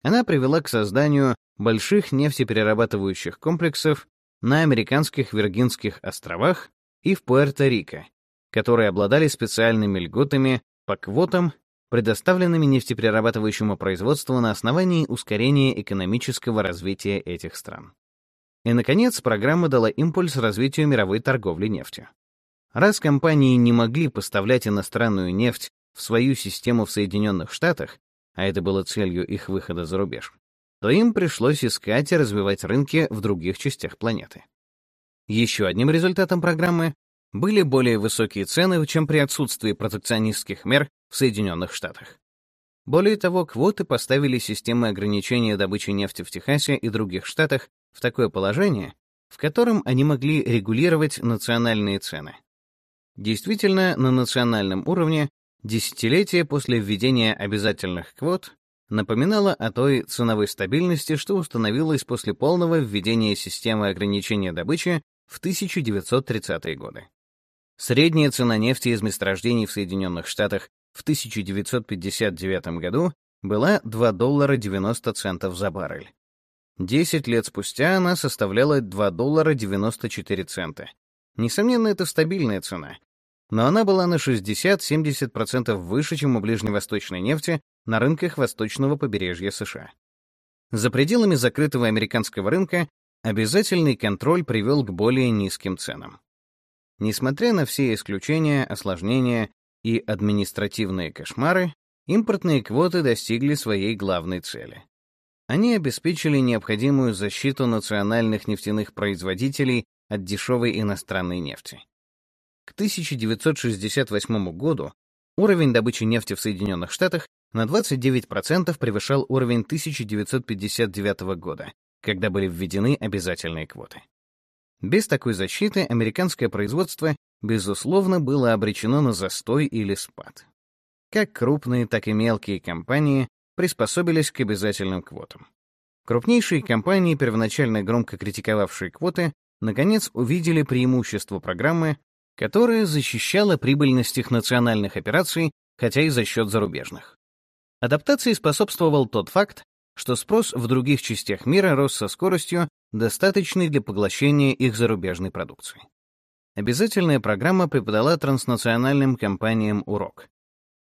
Она привела к созданию больших нефтеперерабатывающих комплексов на американских Виргинских островах и в Пуэрто-Рико, которые обладали специальными льготами по квотам, предоставленными нефтеперерабатывающему производству на основании ускорения экономического развития этих стран. И, наконец, программа дала импульс развитию мировой торговли нефтью. Раз компании не могли поставлять иностранную нефть в свою систему в Соединенных Штатах, а это было целью их выхода за рубеж, то им пришлось искать и развивать рынки в других частях планеты. Еще одним результатом программы были более высокие цены, чем при отсутствии протекционистских мер в Соединенных Штатах. Более того, квоты поставили системы ограничения добычи нефти в Техасе и других штатах в такое положение, в котором они могли регулировать национальные цены. Действительно, на национальном уровне десятилетие после введения обязательных квот напоминало о той ценовой стабильности, что установилась после полного введения системы ограничения добычи в 1930-е годы. Средняя цена нефти из месторождений в Соединенных Штатах в 1959 году была 2 доллара 90 центов за баррель. Десять лет спустя она составляла 2 доллара 94 цента. Несомненно, это стабильная цена, но она была на 60-70% выше, чем у ближневосточной нефти на рынках восточного побережья США. За пределами закрытого американского рынка обязательный контроль привел к более низким ценам. Несмотря на все исключения, осложнения и административные кошмары, импортные квоты достигли своей главной цели. Они обеспечили необходимую защиту национальных нефтяных производителей от дешевой иностранной нефти. К 1968 году уровень добычи нефти в Соединенных Штатах на 29% превышал уровень 1959 года, когда были введены обязательные квоты. Без такой защиты американское производство, безусловно, было обречено на застой или спад. Как крупные, так и мелкие компании приспособились к обязательным квотам. Крупнейшие компании, первоначально громко критиковавшие квоты, наконец увидели преимущество программы, которая защищала прибыльность их национальных операций, хотя и за счет зарубежных. Адаптации способствовал тот факт, что спрос в других частях мира рос со скоростью, достаточной для поглощения их зарубежной продукции. Обязательная программа преподала транснациональным компаниям урок.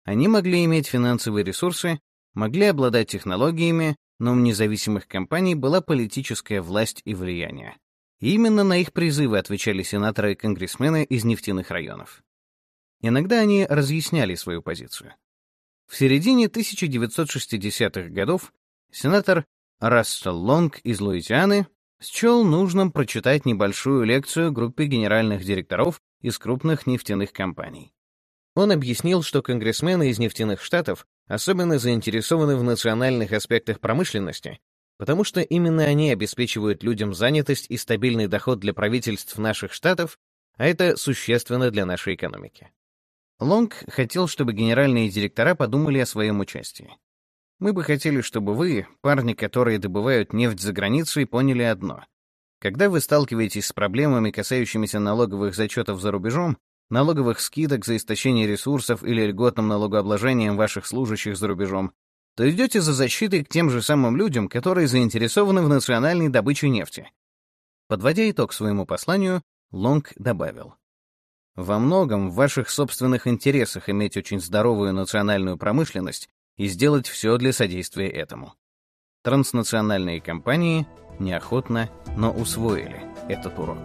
Они могли иметь финансовые ресурсы, могли обладать технологиями, но у независимых компаний была политическая власть и влияние. И именно на их призывы отвечали сенаторы и конгрессмены из нефтяных районов. Иногда они разъясняли свою позицию. В середине 1960-х годов сенатор Рассел Лонг из Луизианы счел нужным прочитать небольшую лекцию группе генеральных директоров из крупных нефтяных компаний. Он объяснил, что конгрессмены из нефтяных штатов особенно заинтересованы в национальных аспектах промышленности, потому что именно они обеспечивают людям занятость и стабильный доход для правительств наших штатов, а это существенно для нашей экономики. Лонг хотел, чтобы генеральные директора подумали о своем участии. Мы бы хотели, чтобы вы, парни, которые добывают нефть за границей, поняли одно. Когда вы сталкиваетесь с проблемами, касающимися налоговых зачетов за рубежом, налоговых скидок за истощение ресурсов или льготным налогообложением ваших служащих за рубежом, то идете за защитой к тем же самым людям, которые заинтересованы в национальной добыче нефти. Подводя итог своему посланию, Лонг добавил. Во многом в ваших собственных интересах иметь очень здоровую национальную промышленность и сделать все для содействия этому. Транснациональные компании неохотно, но усвоили этот урок.